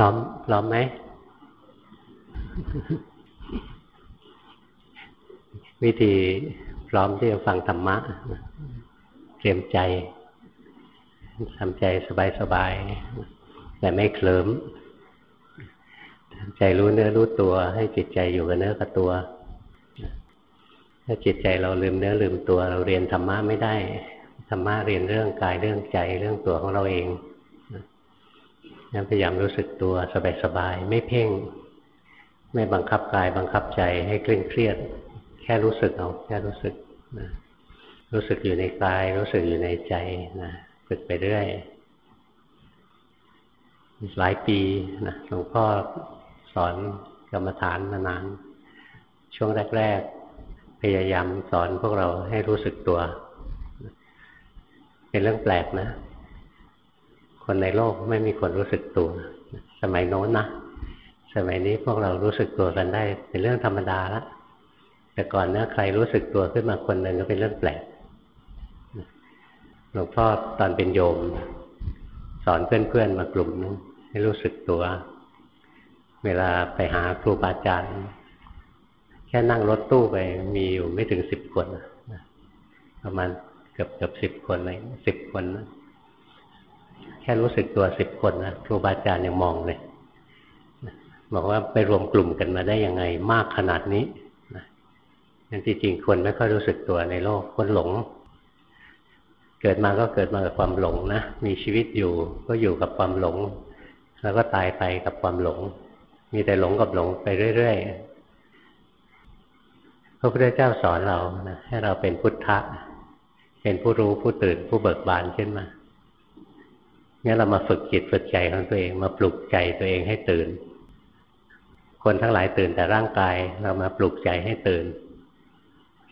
ร้อมพร้อมไหมวิธีพร้อมที่จะฟังธรรมะเตรียมใจทำใจสบายๆแต่ไม่เคลิ้มทำใจรู้เนื้อรู้ตัว ให้จิตใจอยู่กับเนื้อกับตัว ถ้าจิตใจเราลืมเนื้อลืมตัว เราเรียนธรรมะไม่ได้ธรรมะเรียนเรื่องกายเรื่องใจเรื่องตัวของเราเอง นั้นพยายามรู้สึกตัวสบายๆ ไม่เพ่ง ไม่บังคับกายบังคับใจให้เคร่งเครียด แค่รู้สึกเอาแค่รู้สึกนะรู้สึกอยู่ในกาย รู้สึกอยู่ในใจนะฝึกไปเรื่อยหลายปีนะหลวงพ่อสอนกรรมฐานมานาน ช่วงแรก ๆ พยายามสอนพวกเราให้รู้สึกตัว เป็นเรื่องแปลกนะ คนในโลกไม่มีคนรู้สึกตัว สมัยโน้นนะ สมัยนี้พวกเรารู้สึกตัวกันได้ เป็นเรื่องธรรมดาละ แต่ก่อนเนะใครรู้สึกตัวขึ้นมาคนหนึ่งก็เป็นเรื่องแปลก หลวงพ่อตอนเป็นโยม สอนเพื่อนๆมากลุ่มนึงให้รู้สึกตัว เวลาไปหาครูบาอาจารย์แค่นั่งรถตู้ไปมีอยู่ไม่ถึงสิบคน ประมาณเกือบเกือบสิบคนเลยสิบคนนะ ค่รู้สึกตัวสิบคนนะครูบาอาจารย์ยังมองเลยบอกว่าไปรวมกลุ่มกันมาได้ยังไงมากขนาดนี้นั่นจริงๆคนไม่ค่อยรู้สึกตัวในโลกคนหลง เกิดมาก็เกิดมากับความหลงนะมีชีวิตอยู่ก็อยู่กับความหลง แล้วก็ตายไปกับความหลง มีแต่หลงกับหลงไปเรื่อยๆพระพุทธเจ้าสอนเรานะให้เราเป็นพุทธะเป็นผู้รู้ผู้ตื่นผู้เบิกบานขึ้นมา นี่ยเรามาฝึกจิตฝึกใจของตัวเองมาปลุกใจตัวเองให้ตื่น คนทั้งหลายตื่นแต่ร่างกายเรามาปลุกใจให้ตื่น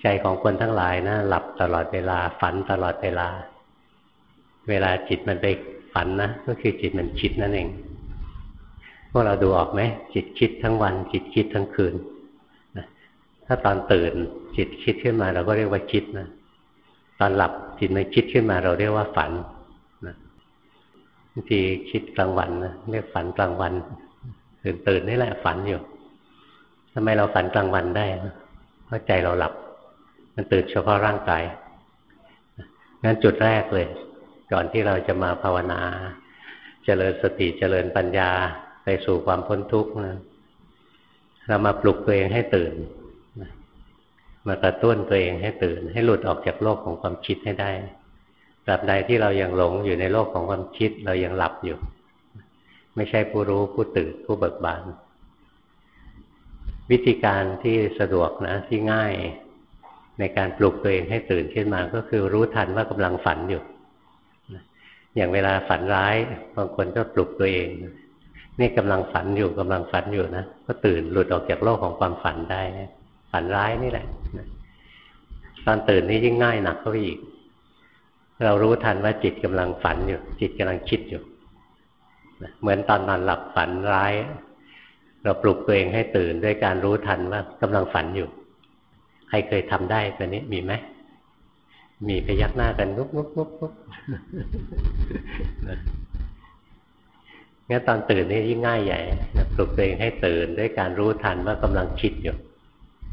ใจของคนทั้งหลายนะหลับตลอดเวลา ฝันตลอดเวลา เวลาจิตมันไปฝันนะก็คือจิตมันคิดนั่นเองพวกเราดูออกไหมจิตคิดทั้งวัน จิตคิดทั้งคืนถ้าตอนตื่นจิตคิดขึ้นมา เราก็เรียกว่าคิดนะตอนหลับจิตมันคิดขึ้นมาเราเรียกว่าฝันางทีคิดกลางวันนะเรียกฝันกลางวัน ตื่นตื่นนี่แหละฝันอยู่ทำไมเราฝันกลางวันได้เพราะใจเราหลับ มันตื่นเฉพาะร่างกายงั้นจุดแรกเลย ก่อนที่เราจะมาภาวนา เจริญสติเจริญปัญญาไปสู่ความพ้นทุกข์นะเรามาปลุกตัวเองให้ตื่นมากระตุ้นตัวเองให้ตื่น ให้หลุดออกจากโลกของความคิดให้ได้ ตราบใดที่เรายังหลงอยู่ในโลกของความคิดเรายังหลับอยู่ ไม่ใช่ผู้รู้ผู้ตื่นผู้เบิกบาน วิธีการที่สะดวกนะที่ง่ายในการปลุกตัวเองให้ตื่นขึ้นมาก็คือรู้ทันว่ากำลังฝันอยู่ อย่างเวลาฝันร้ายบางคนก็ปลุกตัวเอง นี่กำลังฝันอยู่กำลังฝันอยู่นะก็ตื่นหลุดออกจากโลกของความฝันได้ ฝันร้ายนี่แหละตอนตื่นนี่ยิ่งง่ายหนักเข้าไปอีก เรารู้ทันว่าจิตกำลังฝันอยู่ จิตกำลังคิดอยู่เหมือนตอนนอนหลับฝันร้าย เราปลุกตัวเองให้ตื่นด้วยการรู้ทันว่ากำลังฝันอยู่ ใครเคยทำได้ตัวนี้มีไหมมีพยักหน้ากันลุกลุกลุกลุกงั้นตอนตื่นนี่ยิ่งง่ายใหญ่ปลุกตัวเองให้ตื่นด้วยการรู้ทันว่ากำลังคิดอยู่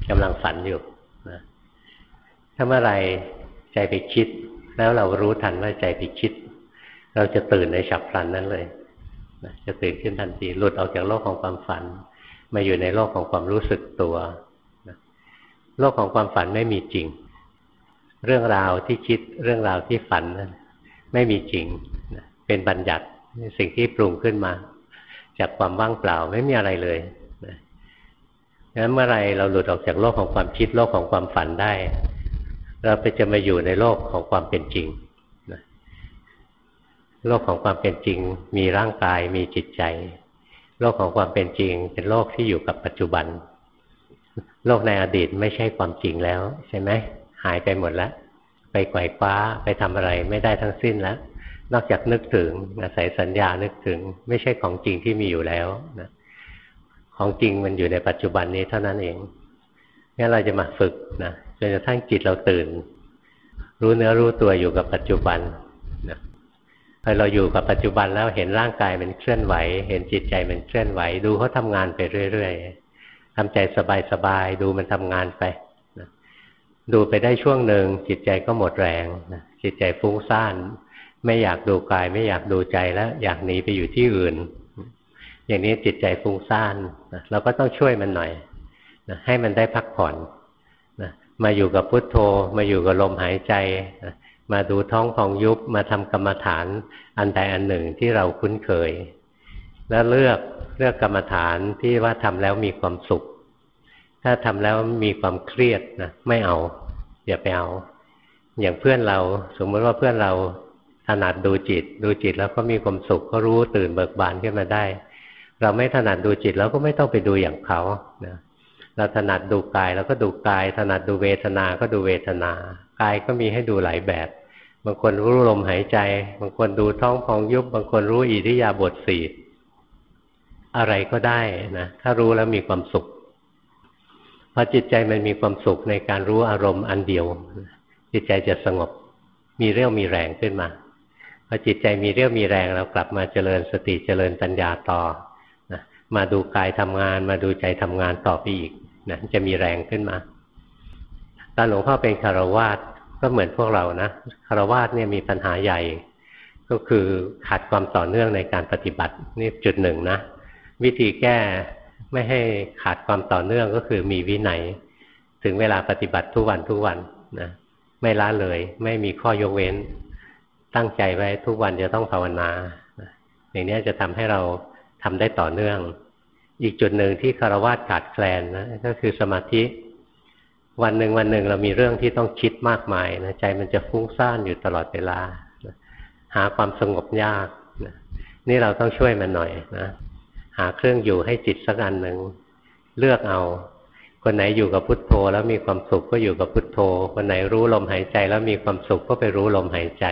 กำลังฝันอยู่นะถ้าเมื่อไรใจไปคิด แล้วเรารู้ทันว่าใจไปคิด เราจะตื่นในฉับพลันนั้นเลยจะตื่นขึ้นทันทีหลุดออกจากโลกของความฝัน มาอยู่ในโลกของความรู้สึกตัวโลกของความฝันไม่มีจริง เรื่องราวที่คิดเรื่องราวที่ฝันนั้นไม่มีจริงเป็นบัญญัติสิ่งที่ปรุงขึ้นมา จากความว่างเปล่าไม่มีอะไรเลยงั้นเมื่อไรเราหลุดออกจากโลกของความคิดโลกของความฝันได้ เราไปจะมาอยู่ในโลกของความเป็นจริงโลกของความเป็นจริง มีร่างกายมีจิตใจ โลกของความเป็นจริง เป็นโลกที่อยู่กับปัจจุบัน โลกในอดีตไม่ใช่ความจริงแล้ว ใช่ไหมหายไปหมดแล้ว ไปไกวคว้าไปทำอะไรไม่ได้ทั้งสิ้นแล้ว นอกจากนึกถึงอาศัยสัญญานึกถึง ไม่ใช่ของจริงที่มีอยู่แล้วนะของจริงมันอยู่ในปัจจุบันนี้เท่านั้นเองงั้นเราจะมาฝึกนะ จนกระทั่งจิตเราตื่น รู้เนื้อรู้ตัวอยู่กับปัจจุบันนะพอเราอยู่กับปัจจุบันแล้วเห็นร่างกายมันเคลื่อนไหว เห็นจิตใจมันเคลื่อนไหว ดูเขาทำงานไปเรื่อยๆทำใจสบายๆดูมันทำงานไปดูไปได้ช่วงหนึ่งจิตใจก็หมดแรงจิตใจฟุ้งซ่าน ไม่อยากดูกาย ไม่อยากดูใจแล้วอยากหนีไปอยู่ที่อื่น อย่างนี้จิตใจฟุ้งซ่านเราก็ต้องช่วยมันหน่อยนะให้มันได้พักผ่อน มาอยู่กับพุทโธ มาอยู่กับลมหายใจ มาดูท้องพองยุบมาทำกรรมฐานอันใดอันหนึ่งที่เราคุ้นเคย แล้วเลือกเลือกกรรมฐานที่ว่าทำแล้วมีความสุข ถ้าทำแล้วมีความเครียดนะไม่เอาอย่าไปเอาอย่างเพื่อนเราสมมติว่าเพื่อนเราถนัดดูจิต ดูจิตแล้วก็มีความสุขก็รู้ตื่นเบิกบานขึ้นมาได้ เราไม่ถนัดดูจิตเราก็ไม่ต้องไปดูอย่างเขานะ เราถนัดดูกายเราก็ดูกาย ถนัดดูเวทนา ก็ดูเวทนากายก็มีให้ดูหลายแบบ บางคนรู้ลมหายใจ บางคนดูท้องพองยุบ บางคนรู้อิริยาบถสี่อะไรก็ได้นะถ้ารู้แล้วมีความสุขพอจิตใจมันมีความสุขในการรู้อารมณ์อันเดียว จิตใจจะสงบ มีเรี่ยวมีแรงขึ้นมาพอจิตใจมีเรี่ยวมีแรงเรากลับมาเจริญสติเจริญปัญญาต่อนะมาดูกายทำงาน มาดูใจทำงานต่อไปอีก นะจะมีแรงขึ้นมาตอนหลวงพ่อเป็นคารวาสก็เหมือนพวกเรานะคารวาสเนี่ยมีปัญหาใหญ่ ก็คือขาดความต่อเนื่องในการปฏิบัตินี่จุดหนึ่งนะวิธีแก้ไม่ให้ขาดความต่อเนื่องก็คือมีวินัย ถึงเวลาปฏิบัติทุกวันทุกวันนะไม่ละเลย ไม่มีข้อยกเว้น ตั้งใจไว้ทุกวันจะต้องภาวนาอย่างนี้จะทำให้เราทำได้ต่อเนื่อง อีกจุดหนึ่งที่คารวะขาดแคลนนะก็คือสมาธิ วันหนึ่งวันหนึ่งเรามีเรื่องที่ต้องคิดมากมายนะใจมันจะฟุ้งซ่านอยู่ตลอดเวลา หาความสงบยากนะนี่เราต้องช่วยมันหน่อยนะหาเครื่องอยู่ให้จิตสักอันหนึ่งเลือกเอา คนไหนอยู่กับพุทโธ แล้วมีความสุขก็อยู่กับพุทโธ คนไหนรู้ลมหายใจแล้วมีความสุขก็ไปรู้ลมหายใจ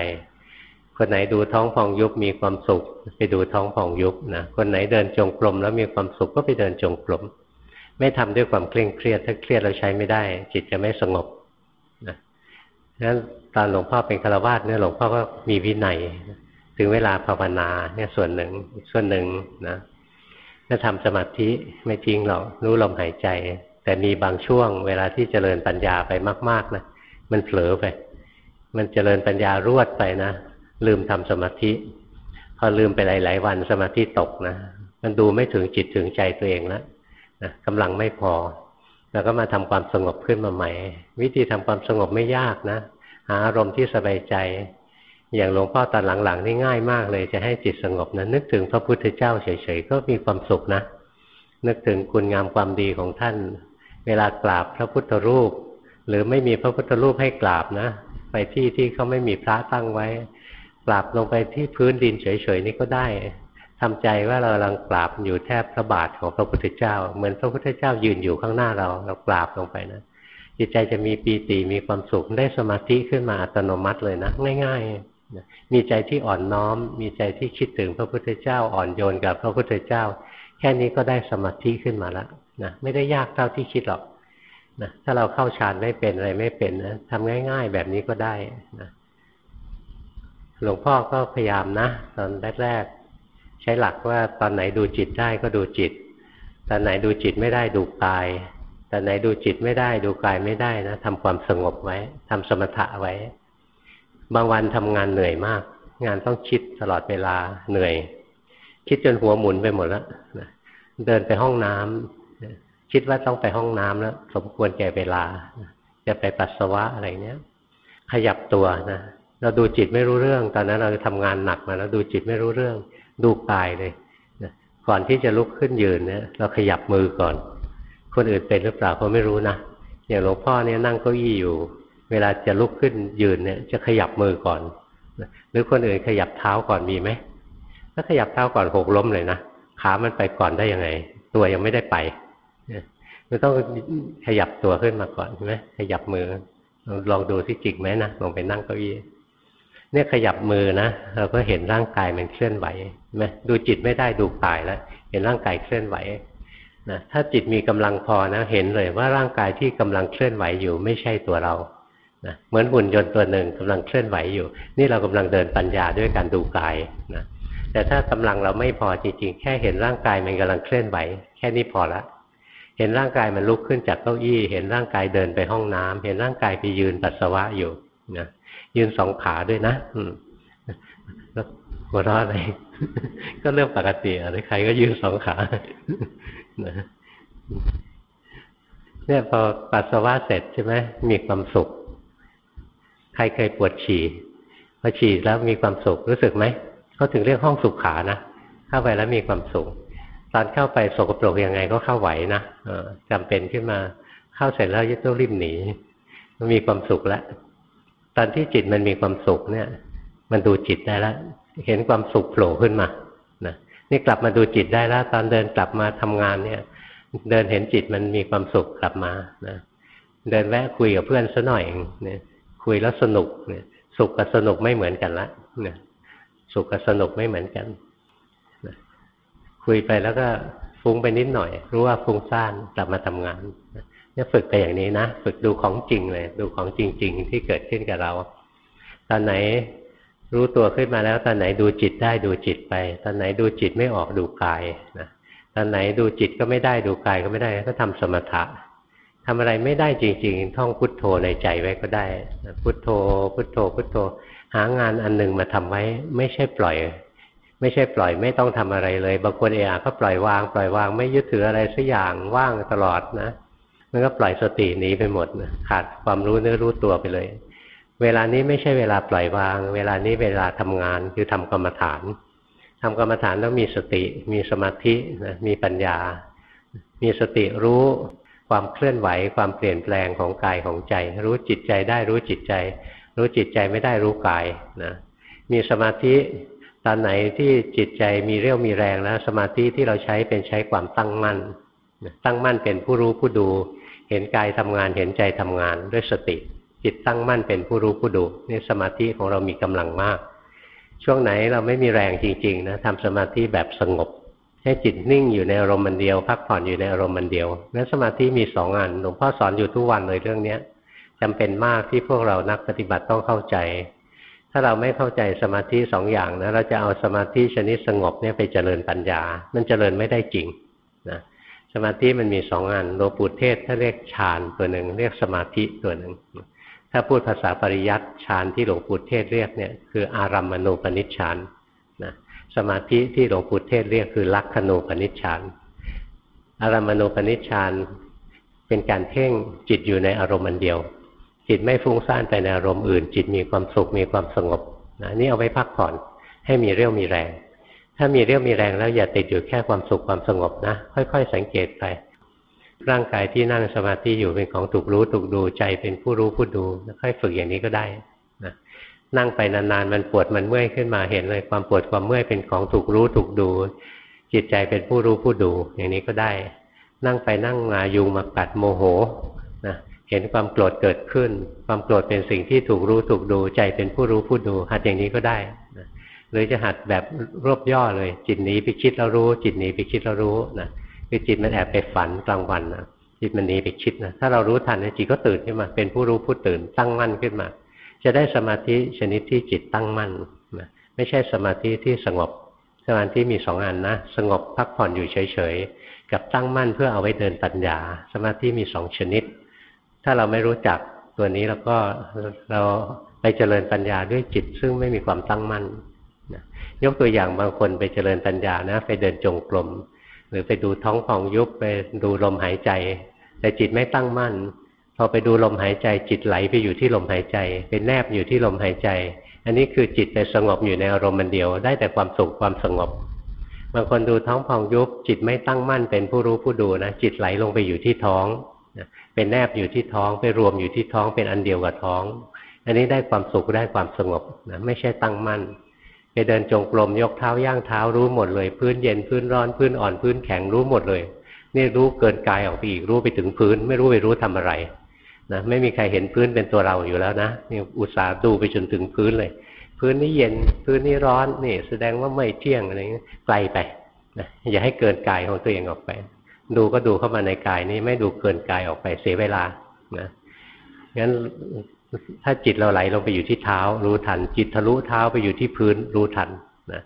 คนไหนดูท้องพองยุบมีความสุข ไปดูท้องพองยุบนะคนไหนเดินจงกรมแล้วมีความสุขก็ไปเดินจงกรมไม่ทำด้วยความเคร่งเครียด ถ้าเครียดเราใช้ไม่ได้ จิตจะไม่สงบนะนั้นตอนหลวงพ่อเป็นฆราวาสเนี่ยหลวงพ่อก็มีวินัย ถึงเวลาภาวนาเนี่ยส่วนหนึ่งส่วนหนึ่งนะถ้าทำสมาธิไม่ทิ้งหรอกรู้ลมหายใจ แต่มีบางช่วง เวลาที่เจริญปัญญาไปมาก ๆนะมันเผลอไป มันเจริญปัญญารวดไปนะ ลืมทำสมาธิ พอลืมไปหลาย ๆ วันสมาธิตกนะมันดูไม่ถึงจิตถึงใจตัวเองแล้วนะกำลังไม่พอ แล้วก็มาทำความสงบขึ้นมาใหม่ วิธีทำความสงบไม่ยากนะ หาอารมณ์ที่สบายใจ อย่างหลวงพ่อตอนหลังๆนี่ง่ายมากเลยจะให้จิตสงบนะนึกถึงพระพุทธเจ้าเฉยๆก็มีความสุขนะ นึกถึงคุณงามความดีของท่าน เวลากราบพระพุทธรูป หรือไม่มีพระพุทธรูปให้กราบนะ ไปที่ที่เขาไม่มีพระตั้งไว้ กราบลงไปที่พื้นดินเฉยๆนี่ก็ได้ทำใจว่าเรากำลังกราบอยู่แทบพระบาทของพระพุทธเจ้า เหมือนพระพุทธเจ้ายืนอยู่ข้างหน้าเรา เรากราบลงไปนะจิตใจจะมีปีติมีความสุขได้สมาธิขึ้นมาอัตโนมัติเลยนะ ง่ายๆมีใจที่อ่อนน้อม มีใจที่คิดถึงพระพุทธเจ้าอ่อนโยนกับพระพุทธเจ้า แค่นี้ก็ได้สมาธิขึ้นมาแล้วนะไม่ได้ยากเท่าที่คิดหรอกนะถ้าเราเข้าฌานไม่เป็นอะไรไม่เป็นนะทำง่าย ๆ แบบนี้ก็ได้นะ หลวงพ่อก็พยายามนะ ตอนแรกๆ ใช้หลักว่าตอนไหนดูจิตได้ก็ดูจิต ตอนไหนดูจิตไม่ได้ดูกาย ตอนไหนดูจิตไม่ได้ดูกายไม่ได้นะทำความสงบไว้ทำสมถะไว้ บางวันทำงานเหนื่อยมาก งานต้องคิดตลอดเวลาเหนื่อย คิดจนหัวหมุนไปหมดแล้วเดินไปห้องน้ำคิดว่าต้องไปห้องน้ำแล้ว สมควรแก่เวลา จะไปปัสสาวะอะไรเนี้ย ขยับตัวนะ เราดูจิตไม่รู้เรื่อง ตอนนั้นเราทำงานหนักมาแล้วดูจิตไม่รู้เรื่อง ดูกายเลยนะก่อนที่จะลุกขึ้นยืนเนี่ยเราขยับมือก่อน คนอื่นเป็นหรือเปล่าเขาไม่รู้นะอย่างหลวงพ่อเนี่ยนั่งเก้าอี้อยู่ เวลาจะลุกขึ้นยืนเนี่ย จะขยับมือก่อนหรือคนอื่นขยับเท้าก่อนมีไหมถ้าขยับเท้าก่อนหกล้มเลยนะขามันไปก่อนได้ยังไง ตัวยังไม่ได้ไปมันต้องขยับตัวขึ้นมาก่อนใช่ไหมขยับมือลองดูที่จิกไหมนะลงไปนั่งเก้าอี้ เนี่ยขยับมือนะเราก็เห็นร่างกายมันเคลื่อนไหวไหมดูจิตไม่ได้ดูกายแล้วเห็นร่างกายเคลื่อนไหวนะถ้าจิตมีกำลังพอนะเห็นเลยว่าร่างกายที่กำลังเคลื่อนไหวอยู่ไม่ใช่ตัวเรานะเหมือนหุ่นยนต์ตัวหนึ่งกำลังเคลื่อนไหวอยู่ นี่เรากำลังเดินปัญญาด้วยการดูกายนะแต่ถ้ากำลังเราไม่พอจริงๆ แค่เห็นร่างกายมันกำลังเคลื่อนไหว แค่นี้พอละเห็นร่างกายมันลุกขึ้นจากเก้าอี้ เห็นร่างกายเดินไปห้องน้ำเห็นร่างกายไปยืนปัสสาวะอยู่นะ ยืนสองขาด้วยนะอืมแล้วหัวเราะอะไร ก็เรื่องปกติอะไรใครก็ยืนสองขาเนี่ยพอปัสสาวะเสร็จใช่ไหมมีความสุข ใครเคยปวดฉี่พอฉี่แล้วมีความสุขรู้สึกไหมเขาถึงเรียกห้องสุขขานะเข้าไปแล้วมีความสุขตอนเข้าไปสกปรกยังไงก็เข้าไหวนะจำเป็นขึ้นมาเข้าเสร็จแล้วยึดต้องรีบหนีมันมีความสุขแล้ว ตอนที่จิตมันมีความสุขเนี่ย มันดูจิตได้แล้วเห็นความสุขโผล่ขึ้นมานะนี่กลับมาดูจิตได้แล้วตอนเดินกลับมาทำงานเนี่ย เดินเห็นจิตมันมีความสุขกลับมานะเดินแวะคุยกับเพื่อนซะหน่อยเนี่ยคุยแล้วสนุกเนี่ยสุขกับสนุกไม่เหมือนกันละเนี่ยสุขกับสนุกไม่เหมือนกันนะคุยไปแล้วก็ฟุ้งไปนิดหน่อย รู้ว่าฟุ้งซ่านกลับมาทำงาน เนี่ยฝึกไปอย่างนี้นะ ฝึกดูของจริงเลย ดูของจริง ๆ ที่เกิดขึ้นกับเรา ตอนไหนรู้ตัวขึ้นมาแล้ว ตอนไหนดูจิตได้ดูจิตไป ตอนไหนดูจิตไม่ออกดูกายนะตอนไหนดูจิตก็ไม่ได้ดูกายก็ไม่ได้ก็ทำสมถะทำอะไรไม่ได้จริง ๆ ท่องพุทโธในใจไว้ก็ได้พุทโธ พุทโธ พุทโธ หางานอันหนึ่งมาทำไว้ ไม่ใช่ปล่อย ไม่ใช่ปล่อยไม่ต้องทำอะไรเลย บางคนเอะก็ปล่อยวาง ปล่อยวางไม่ยึดถืออะไรสักอย่างว่างตลอดนะ มันก็ปล่อยสติหนีไปหมดนะขาดความรู้เนื้อรู้ตัวไปเลย เวลานี้ไม่ใช่เวลาปล่อยวาง เวลานี้เวลาทำงานคือทำกรรมฐานทำกรรมฐานต้องมีสติ มีสมาธินะมีปัญญา มีสติรู้ความเคลื่อนไหวความเปลี่ยนแปลงของกายของใจ รู้จิตใจได้รู้จิตใจ รู้จิตใจไม่ได้รู้กายนะมีสมาธิตอนไหนที่จิตใจมีเรี่ยวมีแรงแล้ว สมาธิที่เราใช้เป็นใช้ความตั้งมั่นตั้งมั่นเป็นผู้รู้ผู้ดู เห็นกายทำงานเห็นใจทำงานด้วยสติ จิตตั้งมั่นเป็นผู้รู้ผู้ดูนี่สมาธิของเรามีกำลังมาก ช่วงไหนเราไม่มีแรงจริงๆนะทำสมาธิแบบสงบ ให้จิตนิ่งอยู่ในอารมณ์มันเดียว พักผ่อนอยู่ในอารมณ์มันเดียวนั้นสมาธิมีสองอันหลวงพ่อสอนอยู่ทุกวันเลยเรื่องเนี้ยจำเป็นมากที่พวกเรานักปฏิบัติต้องเข้าใจ ถ้าเราไม่เข้าใจสมาธิสองอย่างนะเราจะเอาสมาธิชนิดสงบเนี่ยไปเจริญปัญญา มันเจริญไม่ได้จริง สมาธิมันมีสองอันโลปุเทศถ้าเรียกฌานตัวหนึ่งเรียกสมาธิตัวหนึ่งถ้าพูดภาษาปริยัติฌานที่หลวงปู่เทศเรียกเนี่ยคืออารัมมณูปนิชฌานนะสมาธิที่หลวงปู่เทศเรียกคือลักขณูปนิชฌานอารัมมณูปนิชฌานเป็นการเพ่งจิตอยู่ในอารมณ์อันเดียว จิตไม่ฟุ้งซ่านไปในอารมณ์อื่น จิตมีความสุขมีความสงบนะนี่เอาไว้พักผ่อนให้มีเรี่ยวมีแรง ถ้ามีเรี่ยวมีแรงแล้วอย่าติดอยู่แค่ความสุขความสงบนะ ค่อย ๆ สังเกตไป ร่างกายที่นั่งสมาธิอยู่เป็นของถูกรู้ถูกดูใจเป็นผู้รู้ผู้ดูค่อยฝึกอย่างนี้ก็ได้นะนั่งไปนานๆมันปวดมันเมื่อยขึ้นมาเห็นเลยความปวดความเมื่อยเป็นของถูกรู้ถูกดู จิตใจเป็นผู้รู้ผู้ดูอย่างนี้ก็ได้ นั่งไปนั่งมายุงมากัดโมโหนะเห็นความโกรธเกิดขึ้น ความโกรธเป็นสิ่งที่ถูกรู้ถูกดูใจเป็นผู้รู้ผู้ดูหัดอย่างนี้ก็ได้ หรือจะหัดแบบรวบย่อเลย จิตหนีไปคิดแล้วรู้ จิตหนีไปคิดแล้วรู้นะคือจิตมันแอบไปฝันกลางวันนะจิตมันหนีไปคิดนะถ้าเรารู้ทันจิตก็ตื่นขึ้นมา เป็นผู้รู้ผู้ตื่นตั้งมั่นขึ้นมา จะได้สมาธิชนิดที่จิตตั้งมั่นนะไม่ใช่สมาธิที่สงบ สมาธิมีสองอันนะสงบพักผ่อนอยู่เฉยๆกับตั้งมั่นเพื่อเอาไว้เดินปัญญา สมาธิมีสองชนิด ถ้าเราไม่รู้จักตัวนี้แล้วก็เราไปเจริญปัญญาด้วยจิตซึ่งไม่มีความตั้งมั่น ยกตัวอย่างบางคนไปเจริญปัญญานะ ไปเดินจงกรมหรือไปดูท้องฟองยุบไปดูลมหายใจ แต่จิตไม่ตั้งมั่น พอไปดูลมหายใจ จิตไหลไปอยู่ที่ลมหายใจ เป็นแนบอยู่ที่ลมหายใจ อันนี้คือจิตไปสงบอยู่ในอารมณ์มันเดียว ได้แต่ความสุขความสงบบางคนดูท้องพองยุบจิตไม่ตั้งมั่นเป็นผู้รู้ผู้ดูนะจิตไหลลงไปอยู่ที่ท้องเป็นแนบอยู่ที่ท้องไปรวมอยู่ที่ท้องเป็นอันเดียวกับท้อง อันนี้ได้ความสุขได้ความสงบนะไม่ใช่ตั้งมั่น ไปเดินจงกรมยกเท้าย่างเท้ารู้หมดเลย พื้นเย็นพื้นร้อนพื้นอ่อนพื้นแข็งรู้หมดเลย นี่รู้เกินกายออกไปอีกรู้ไปถึงพื้น ไม่รู้ไปรู้ทำอะไรนะไม่มีใครเห็นพื้นเป็นตัวเราอยู่แล้วนะนี่อุตส่าห์ดูไปจนถึงพื้นเลย พื้นนี้เย็นพื้นนี้ร้อนนี่ แสดงว่าไม่เที่ยงอะไรเงี้ยไกลไปนะอย่าให้เกินกายของตัวเองออกไป ดูก็ดูเข้ามาในกายนี้ไม่ดูเกินกายออกไปเสียเวลานะงั้น ถ้าจิตเราไหลลงไปอยู่ที่เท้า รู้ทัน จิตทะลุเท้าไปอยู่ที่พื้น รู้ทันนะ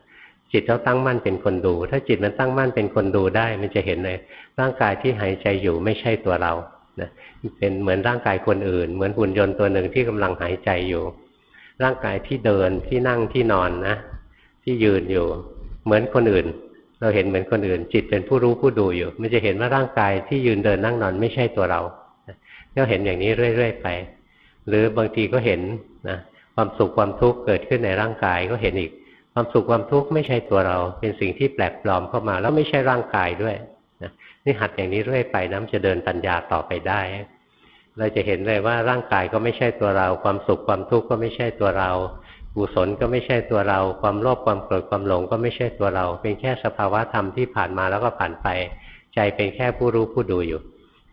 จิตเราตั้งมั่นเป็นคนดู ถ้าจิตมันตั้งมั่นเป็นคนดูได้ มันจะเห็นเลยร่างกายที่หายใจอยู่ไม่ใช่ตัวเรานะเป็นเหมือนร่างกายคนอื่น เหมือนหุ่นยนต์ตัวหนึ่งที่กำลังหายใจอยู่ ร่างกายที่เดินที่นั่งที่นอนนะ ที่ยืนอยู่ เหมือนคนอื่น เราเห็นเหมือนคนอื่น จิตเป็นผู้รู้ผู้ดูอยู่ มันจะเห็นว่าร่างกายที่ยืนเดินนั่งนอนไม่ใช่ตัวเราก็เห็นอย่างนี้เรื่อย ๆ ไป หรือบางทีก็เห็นนะความสุขความทุกข์เกิดขึ้นในร่างกายก็เห็นอีก ความสุขความทุกข์ไม่ใช่ตัวเรา เป็นสิ่งที่แปลกปลอมเข้ามา แล้วไม่ใช่ร่างกายด้วยนะนี่หัดอย่างนี้เรื่อยไปน้ำจะเดินปัญญาต่อไปได้ เราจะเห็นเลยว่าร่างกายก็ไม่ใช่ตัวเรา ความสุขความทุกข์ก็ไม่ใช่ตัวเรากุศลก็ไม่ใช่ตัวเรา ความโลภความโกรธความหลงก็ไม่ใช่ตัวเรา เป็นแค่สภาวะธรรมที่ผ่านมาแล้วก็ผ่านไป ใจเป็นแค่ผู้รู้ผู้ดูอยู่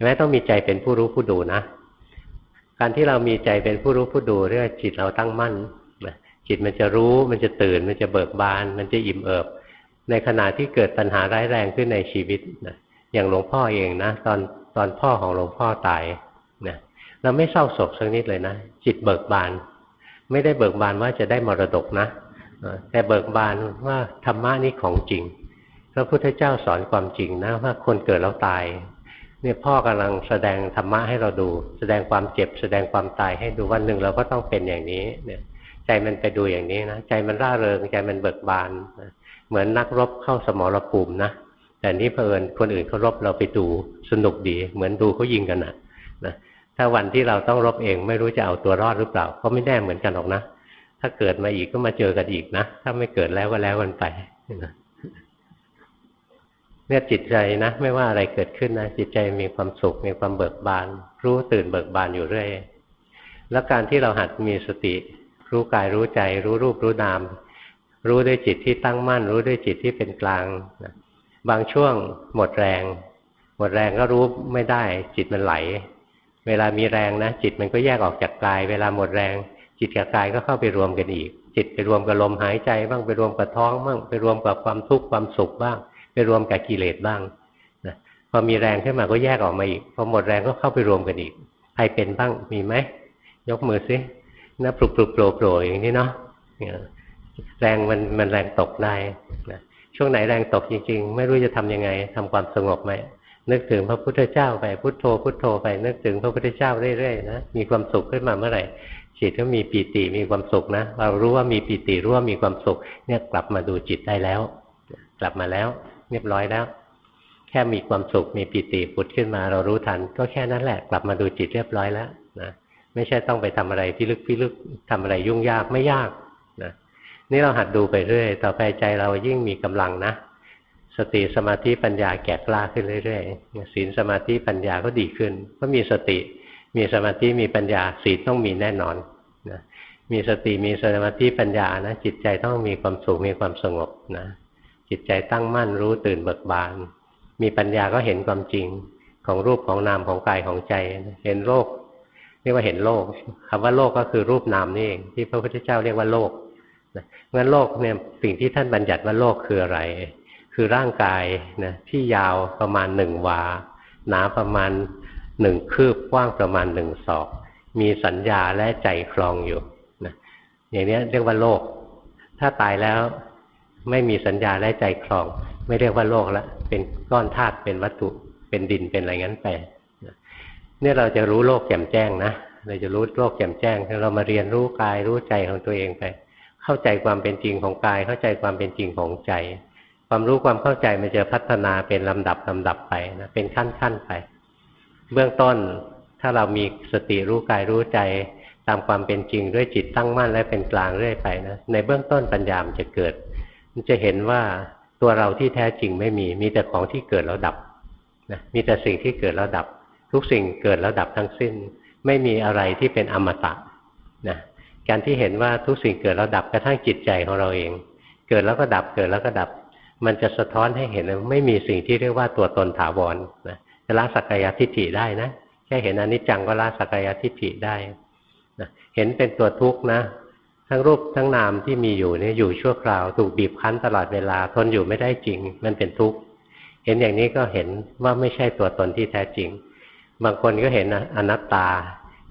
แม้ต้องมีใจเป็นผู้รู้ผู้ดูนะ การที่เรามีใจเป็นผู้รู้ผู้ดูเรียกจิตเราตั้งมั่นจิตมันจะรู้มันจะตื่นมันจะเบิกบาน มันจะอิ่มเอิบ ในขณะที่เกิดปัญหาร้ายแรงขึ้นในชีวิตนะอย่างหลวงพ่อเองนะตอนตอนพ่อของหลวงพ่อตายนะเราไม่เศร้าโศกสักนิดเลยนะจิตเบิกบาน ไม่ได้เบิกบานว่าจะได้มรดกนะแต่เบิกบานว่าธรรมะนี้ของจริงพระพุทธเจ้าสอนความจริงนะว่าคนเกิดแล้วตาย เนี่ยพ่อกำลังแสดงธรรมะให้เราดู แสดงความเจ็บ แสดงความตายให้ดูวันหนึ่งเราก็ต้องเป็นอย่างนี้ เนี่ย ใจมันไปดูอย่างนี้นะใจมันร่าเริงใจมันเบิกบานเหมือนนักรบเข้าสมรภูมินะแต่นี้เพลินคนอื่นเขารบเราไปดูสนุกดี เหมือนดูเขายิงกันนะนะถ้าวันที่เราต้องรบเองไม่รู้จะเอาตัวรอดหรือเปล่า ก็ไม่แน่เหมือนกันหรอกนะถ้าเกิดมาอีกก็มาเจอกันอีกนะถ้าไม่เกิดแล้วก็แล้วกันไปนะ เนี่ยจิตใจนะไม่ว่าอะไรเกิดขึ้นนะจิตใจมีความสุขมีความเบิกบาน รู้ตื่นเบิกบานอยู่เรื่อยแล้วการที่เราหัดมีสติ รู้กายรู้ใจ รู้รูปรู้นาม รู้ด้วยจิตที่ตั้งมั่น รู้ด้วยจิตที่เป็นกลางนะบางช่วงหมดแรง หมดแรงก็รู้ไม่ได้ จิตมันไหล เวลามีแรงนะจิตมันก็แยกออกจากกาย เวลาหมดแรง จิตกับกายก็เข้าไปรวมกันอีก จิตไปรวมกับลมหายใจ บ้างไปรวมกับท้องบ้างไปรวมกับความทุกข์ความสุขบ้าง ไปรวมกับกิเลสบ้างนะพอมีแรงขึ้นมาก็แยกออกมาอีก พอหมดแรงก็เข้าไปรวมกันอีก ใครเป็นบ้างมีไหม ยกมือซินะปลุกปลุกโผล่โผล่อย่างนี้เนาะแรงมันมันแรงตกได้นะช่วงไหนแรงตกจริง ๆ ไม่รู้จะทํำยังไงทำความสงบไหมนึกถึงพระพุทธเจ้าไปพุทโธพุทโธไป นึกถึงพระพุทธเจ้าเรื่อยๆนะมีความสุขขึ้นมาเมื่อไหร่จิตก็มีปีติมีความสุขนะเรารู้ว่ามีปีติรู้ว่ามีความสุขเนี่ยกลับมาดูจิตได้แล้ว กลับมาแล้ว เรียบร้อยแล้ว แค่มีความสุขมีปิติปุดขึ้นมา เรารู้ทัน ก็แค่นั้นแหละกลับมาดูจิตเรียบร้อยแล้วนะไม่ใช่ต้องไปทำอะไรพิลึกพิลึกทำอะไรยุ่งยากไม่ยากนะนี่เราหัดดูไปเรื่อย ต่อไปใจเรายิ่งมีกำลังนะสติสมาธิปัญญาแก่กล้าขึ้นเรื่อยๆศีลสมาธิปัญญาก็ดีขึ้น ก็มีสติมีสมาธิมีปัญญาศีลต้องมีแน่นอนนะมีสติมีสมาธิปัญญานะจิตใจต้องมีความสุขมีความสงบนะ จิตใจตั้งมั่นรู้ตื่นเบิกบาน มีปัญญาก็เห็นความจริงของรูปของนามของกายของใจ เห็นโลกเรียกว่าเห็นโลกคำว่าโลกก็คือรูปนามนี่เองที่พระพุทธเจ้าเรียกว่าโลกงั้นโลกเนี่ยสิ่งที่ท่านบัญญัติว่าโลกคืออะไร คือร่างกายนะที่ยาวประมาณหนึ่งวา หนาประมาณหนึ่งคืบกว้างประมาณหนึ่งศอก มีสัญญาและใจคลองอยู่นะอย่างนี้เรียกว่าโลก ถ้าตายแล้ว ไม่มีสัญญาและใจคลอง ไม่เรียกว่าโลกละเป็นก้อนธาตุเป็นวัตถุเป็นดินเป็นอะไรงั้นไปเนี่ยเราจะรู้โลกแจ่มแจ้งนะเราจะรู้โลกแจ่มแจ้งเรามาเรียนรู้กายรู้ใจของตัวเองไป เข้าใจความเป็นจริงของกาย เข้าใจความเป็นจริงของใจ ความรู้ความเข้าใจมันจะพัฒนาเป็นลำดับลำดับไปนะเป็นขั้นขั้นไป เบื้องต้นถ้าเรามีสติรู้กายรู้ใจตามความเป็นจริงด้วยจิตตั้งมั่นและเป็นกลางเรื่อยไปนะในเบื้องต้นปัญญามจะเกิด มันจะเห็นว่าตัวเราที่แท้จริงไม่มี มีแต่ของที่เกิดแล้วดับนะมีแต่สิ่งที่เกิดแล้วดับ ทุกสิ่งเกิดแล้วดับทั้งสิ้น ไม่มีอะไรที่เป็นอมตะนะการที่เห็นว่าทุกสิ่งเกิดแล้วดับกระทั่งจิตใจของเราเอง เกิดแล้วก็ดับเกิดแล้วก็ดับ มันจะสะท้อนให้เห็นว่าไม่มีสิ่งที่เรียกว่าตัวตนถาวรนะจะละสักกายทิฏฐิได้นะแค่เห็นอนิจจังก็ละสักกายทิฏฐิได้นะเห็นเป็นตัวทุกข์นะ ทั้งรูปทั้งนามที่มีอยู่เนี่ยอยู่ชั่วคราวถูกบีบคั้นตลอดเวลาทนอยู่ไม่ได้จริง มันเป็นทุกข์เห็นอย่างนี้ก็เห็นว่าไม่ใช่ตัวตนที่แท้จริง บางคนก็เห็นอนัตตา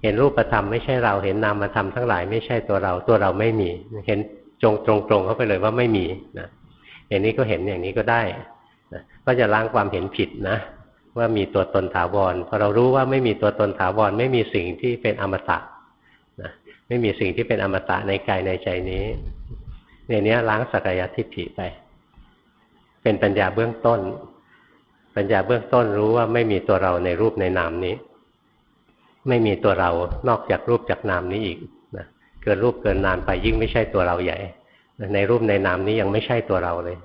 เห็นรูปธรรมไม่ใช่เราเห็นนามธรรมทั้งหลายไม่ใช่ตัวเราตัวเราไม่มี เห็นจงตรงๆเข้าไปเลยว่าไม่มีนะอย่างนี้ก็เห็นอย่างนี้ก็ได้นะก็จะล้างความเห็นผิดนะ ว่ามีตัวตนถาวรพอเรารู้ว่าไม่มีตัวตนถาวรไม่มีสิ่งที่เป็นอมตะ ไม่มีสิ่งที่เป็นอมตะในกายในใจนี้ในนี้ล้างสักยทิฏฐิไป เป็นปัญญาเบื้องต้น ปัญญาเบื้องต้นรู้ว่าไม่มีตัวเราในรูปในนามนี้ ไม่มีตัวเรานอกจากรูปจากนามนี้อีกนะเกินรูปเกินนามไปยิ่งไม่ใช่ตัวเราใหญ่ ในรูปในนามนี้ยังไม่ใช่ตัวเราเลย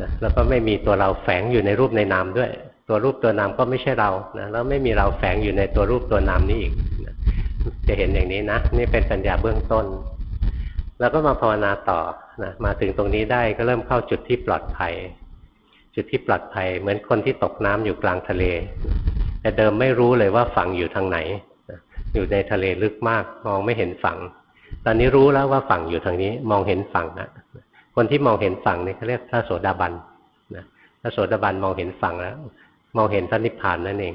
นะแล้วก็ไม่มีตัวเราแฝงอยู่ในรูปในนามด้วย ตัวรูปตัวนามก็ไม่ใช่เรานะแล้วไม่มีเราแฝงอยู่ในตัวรูปตัวนามนี้อีกนะ จะเห็นอย่างนี้นะ นี่เป็นปัญญาเบื้องต้น แล้วก็มาภาวนาต่อนะมาถึงตรงนี้ได้ก็เริ่มเข้าจุดที่ปลอดภัย จุดที่ปลอดภัย เหมือนคนที่ตกน้ำอยู่กลางทะเล แต่เดิมไม่รู้เลยว่าฝั่งอยู่ทางไหน อยู่ในทะเลลึกมากมองไม่เห็นฝั่ง ตอนนี้รู้แล้วว่าฝั่งอยู่ทางนี้มองเห็นฝั่งนะคนที่มองเห็นฝั่งนี่เขาเรียกพระโสดาบันนะพระโสดาบันมองเห็นฝั่งแล้ว มองเห็นพระนิพพานนั่นเอง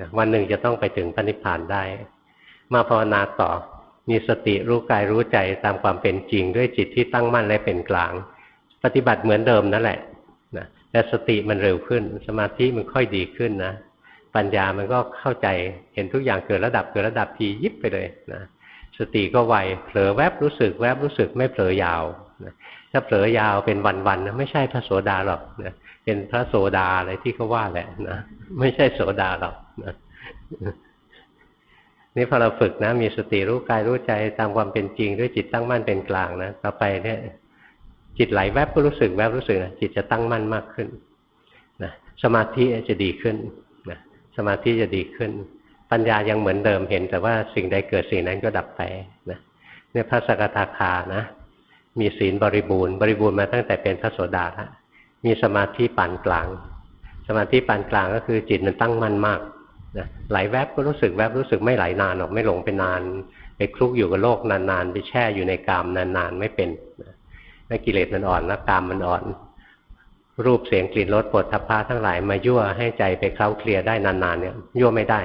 นะวันหนึ่งจะต้องไปถึงพระนิพพานได้ มาภาวนาต่อ มีสติรู้กายรู้ใจตามความเป็นจริง ด้วยจิตที่ตั้งมั่นและเป็นกลาง ปฏิบัติเหมือนเดิมนั่นแหละนะแต่สติมันเร็วขึ้น สมาธิมันค่อยดีขึ้นนะ ปัญญามันก็เข้าใจเห็นทุกอย่างเกิดระดับเกิดระดับทียิบไปเลยนะสติก็ไวเผลอแวบรู้สึกแวบรู้สึกไม่เผลอยาวถ้าเผลอยาวเป็นวันๆนะไม่ใช่พระโสดาหรอกนะเป็นพระโสดาอะไรที่เขาว่าแหละนะไม่ใช่โสดาหรอกนะ นี่พอเราฝึกนะ มีสติรู้กายรู้ใจตามความเป็นจริงด้วยจิตตั้งมั่นเป็นกลางนะต่อไปเนี่ยจิตไหลแวบก็รู้สึกแวบรู้สึกนะจิตจะตั้งมั่นมากขึ้นนะสมาธิจะดีขึ้นนะสมาธิจะดีขึ้น ปัญญายังเหมือนเดิมเห็น แต่ว่าสิ่งใดเกิดสิ่งนั้นก็ดับไปนะเนี่ยพระสกทาคานะ มีศีลบริบูรณ์บริบูรณ์มาตั้งแต่เป็นพระโสดาแล้วมีสมาธิปานกลาง สมาธิปานกลางก็คือจิตมันตั้งมั่นมาก นะไหลแวบก็รู้สึกแวบรู้สึกไม่ไหลนานหรอกไม่หลงไปนาน ไปคลุกอยู่กับโลกนานๆไปแช่อยู่ในกามนานๆไม่เป็นนะกิเลสมันอ่อนแล้วกามมันอ่อน รูปเสียงกลิ่นรสปวดทัพพะทั้งหลายมายั่วให้ใจไปเคล้าเคลียได้นานๆเนี่ยยั่วไม่ได้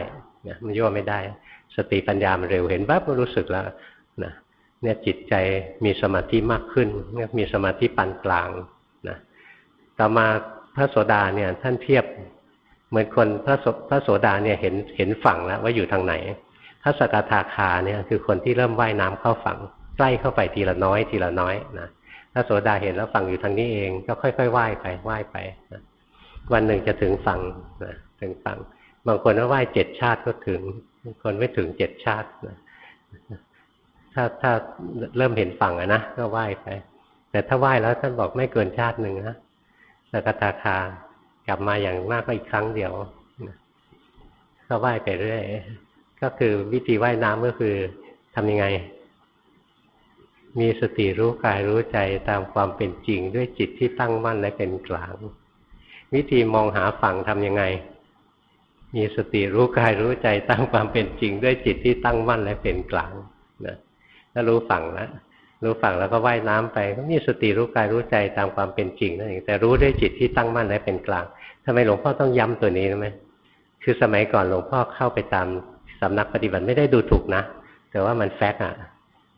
นะมันย่อไม่ได้ สติปัญญามันเร็วเห็นปั๊บก็รู้สึกแล้วนะเนี่ยจิตใจมีสมาธิมากขึ้นเนี่ยมีสมาธิปานกลางนะต่อมาพระโสดาเนี่ยท่านเทียบ เหมือนคนพระพระโสดาเนี่ยเห็นเห็นฝั่งแล้วว่าอยู่ทางไหนพระสกทาคาเนี่ยคือคนที่เริ่มว่ายน้ำเข้าฝั่งใกล้เข้าไปทีละน้อย ทีละน้อยนะพระโสดาเห็นแล้วฝั่งอยู่ทางนี้เองก็ค่อยๆว่ายไปว่ายไปนะวันหนึ่งจะถึงฝั่งนะถึงฝั่ง บางคนว่าไหว้เจ็ดชาติก็ถึงบางคนไม่ถึงเจ็ดชาตินะถ้าถ้าเริ่มเห็นฝั่งอะนะก็ไหว้ไป แต่ถ้าไหว้แล้วท่านบอกไม่เกินชาติหนึ่งนะสกตาคา กลับมาอย่างมากก็อีกครั้งเดียวก็ไหว้ไปเรื่อยก็คือวิธีไหว้น้ำก็คือทำยังไง มีสติรู้กายรู้ใจตามความเป็นจริงด้วยจิตที่ตั้งมั่นและเป็นกลาง วิธีมองหาฝั่งทำยังไง มีสติรู้กายรู้ใจตามความเป็นจริงด้วยจิตที่ตั้งมั่นและเป็นกลางนะถ้ารู้ฝั่งแล้ว รู้ฝั่งแล้วก็ว่ายน้ำไปก็มีสติรู้กายรู้ใจตามความเป็นจริงนั่นเองแต่รู้ด้วยจิตที่ตั้งมั่นและเป็นกลางทำไมหลวงพ่อต้องย้ำตัวนี้รู้ไหมคือสมัยก่อนหลวงพ่อเข้าไปตามสำนักปฏิบัติไม่ได้ดูถูกนะ แต่ว่ามันแฟกอะ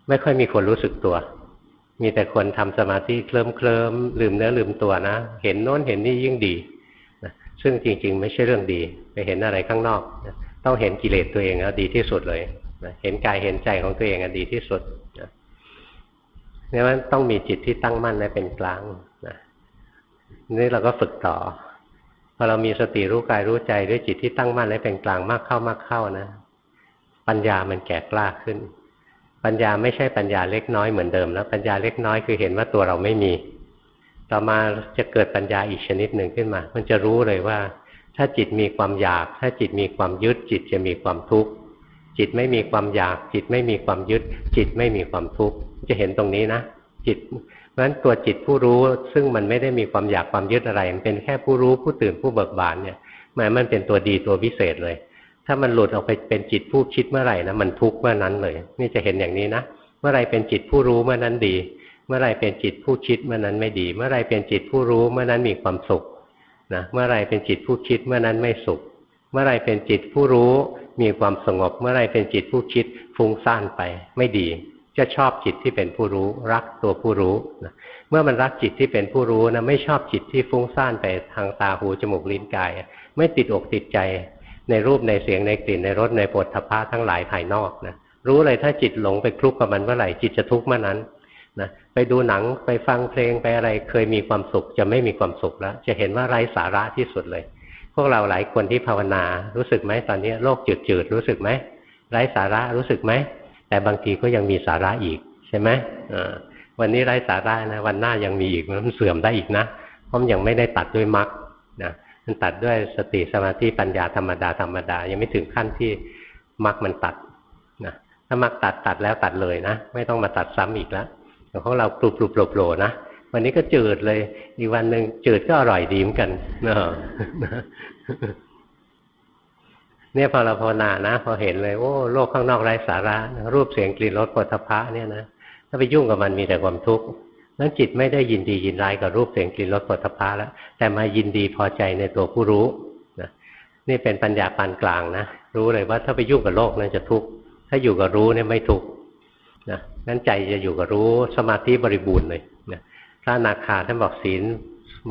ไม่ค่อยมีคนรู้สึกตัว มีแต่คนทำสมาธิเคลิ้มเคลิมลืมเนื้อลืมตัวนะ เห็นโน้นเห็นนี่ยิ่งดีซึ่งจริง ๆ ไม่ใช่เรื่องดี ไปเห็นอะไรข้างนอกต้องเห็นกิเลสตัวเองแล้วดีที่สุดเลยเห็นกายเห็นใจของตัวเองดีที่สุด เนี่ยมันต้องมีจิตที่ตั้งมั่นและเป็นกลางนี่เราก็ฝึกต่อพอเรามีสติรู้กายรู้ใจด้วยจิตที่ตั้งมั่นและเป็นกลางมากเข้ามากเข้านะปัญญามันแก่กล้าขึ้น ปัญญาไม่ใช่ปัญญาเล็กน้อยเหมือนเดิมแล้ว ปัญญาเล็กน้อยคือเห็นว่าตัวเราไม่มี ต่อมาจะเกิดปัญญาอีกชนิดหนึ่งขึ้นมา มันจะรู้เลยว่า ถ้าจิตมีความอยาก ถ้าจิตมีความยึดจิตจะมีความทุกข์ จิตไม่มีความอยาก จิตไม่มีความยึด จิตไม่มีความทุกข์จะเห็นตรงนี้นะ จิตเพราะฉะนั้นตัวจิตผู้รู้ซึ่งมันไม่ได้มีความอยากความยึดอะไร มันเป็นแค่ผู้รู้ผู้ตื่นผู้เบิกบานเนี่ยหมายมันเป็นตัวดีตัวพิเศษเลย ถ้ามันหลุดออกไปเป็นจิตผู้คิดเมื่อไหร่นะมันทุกข์เมื่อนั้นเลย นี่จะเห็นอย่างนี้นะ เมื่อไรเป็นจิตผู้รู้เมื่อนั้นดี เมื่อไรเป็นจิตผู้คิดเมื่อนั้นไม่ดี เมื่อไรเป็นจิตผู้รู้เมื่อนั้นมีความสุขนะเมื่อไรเป็นจิตผู้คิดเมื่อนั้นไม่สุข เมื่อไรเป็นจิตผู้รู้มีความสงบ เมื่อไรเป็นจิตผู้คิดฟุ้งซ่านไปไม่ดี จะชอบจิตที่เป็นผู้รู้ รักตัวผู้รู้นะเมื่อมันรักจิตที่เป็นผู้รู้นะไม่ชอบจิตที่ฟุ้งซ่านไปทางตาหูจมูกลิ้นกาย ไม่ติดอกติดใจในรูปในเสียงในกลิ่นในรสในปฐพะทั้งหลายภายนอกนะรู้เลยถ้าจิตหลงไปคลุกกับมันเมื่อไหร่จิตจะทุกข์เมื่อนั้นนะไปดูหนังไปฟังเพลงไปอะไรเคยมีความสุข จะไม่มีความสุขแล้ว จะเห็นว่าไร้สาระที่สุดเลย พวกเราหลายคนที่ภาวนา รู้สึกไหมตอนนี้โลกจืดจืดรู้สึกไหมไร้สาระรู้สึกไหมแต่บางทีก็ยังมีสาระอีกใช่ไหมวันนี้ไร้สาระนะวันหน้ายังมีอีกมันเสื่อมได้อีกนะเพราะมันยังไม่ได้ตัดด้วยมรรคนะมันตัดด้วยสติสมาธิปัญญาธรรมดาธรรมดายังไม่ถึงขั้นที่มรรคมันตัดนะถ้ามรรคตัดตัดแล้วตัดเลยนะ ไม่ต้องมาตัดซ้ำอีกแล้วของเราปลุกปลุกโผล่นะ วันนี้ก็จืดเลย อีกวันหนึ่งจืดก็อร่อยดีเหมือนกันเนอะเนี่ยพอเราภาวนานะ พอเห็นเลยโอ้โลกข้างนอกไร้สาระ รูปเสียงกลิ่นรสปุถะเนี่ยนะถ้าไปยุ่งกับมันมีแต่ความทุกข์นั้นจิตไม่ได้ยินดียินร้ายกับรูปเสียงกลิ่นรสปุถะแล้วแต่มายินดีพอใจในตัวผู้รู้นะนี่เป็นปัญญาปานกลางนะรู้เลยว่าถ้าไปยุ่งกับโลกนั้นจะทุกข์ถ้าอยู่กับรู้เนี่ยไม่ทุกข์นะนั้นใจจะอยู่กับรู้สมาธิบริบูรณ์เลยนะ พระนาคาท่านบอกศีล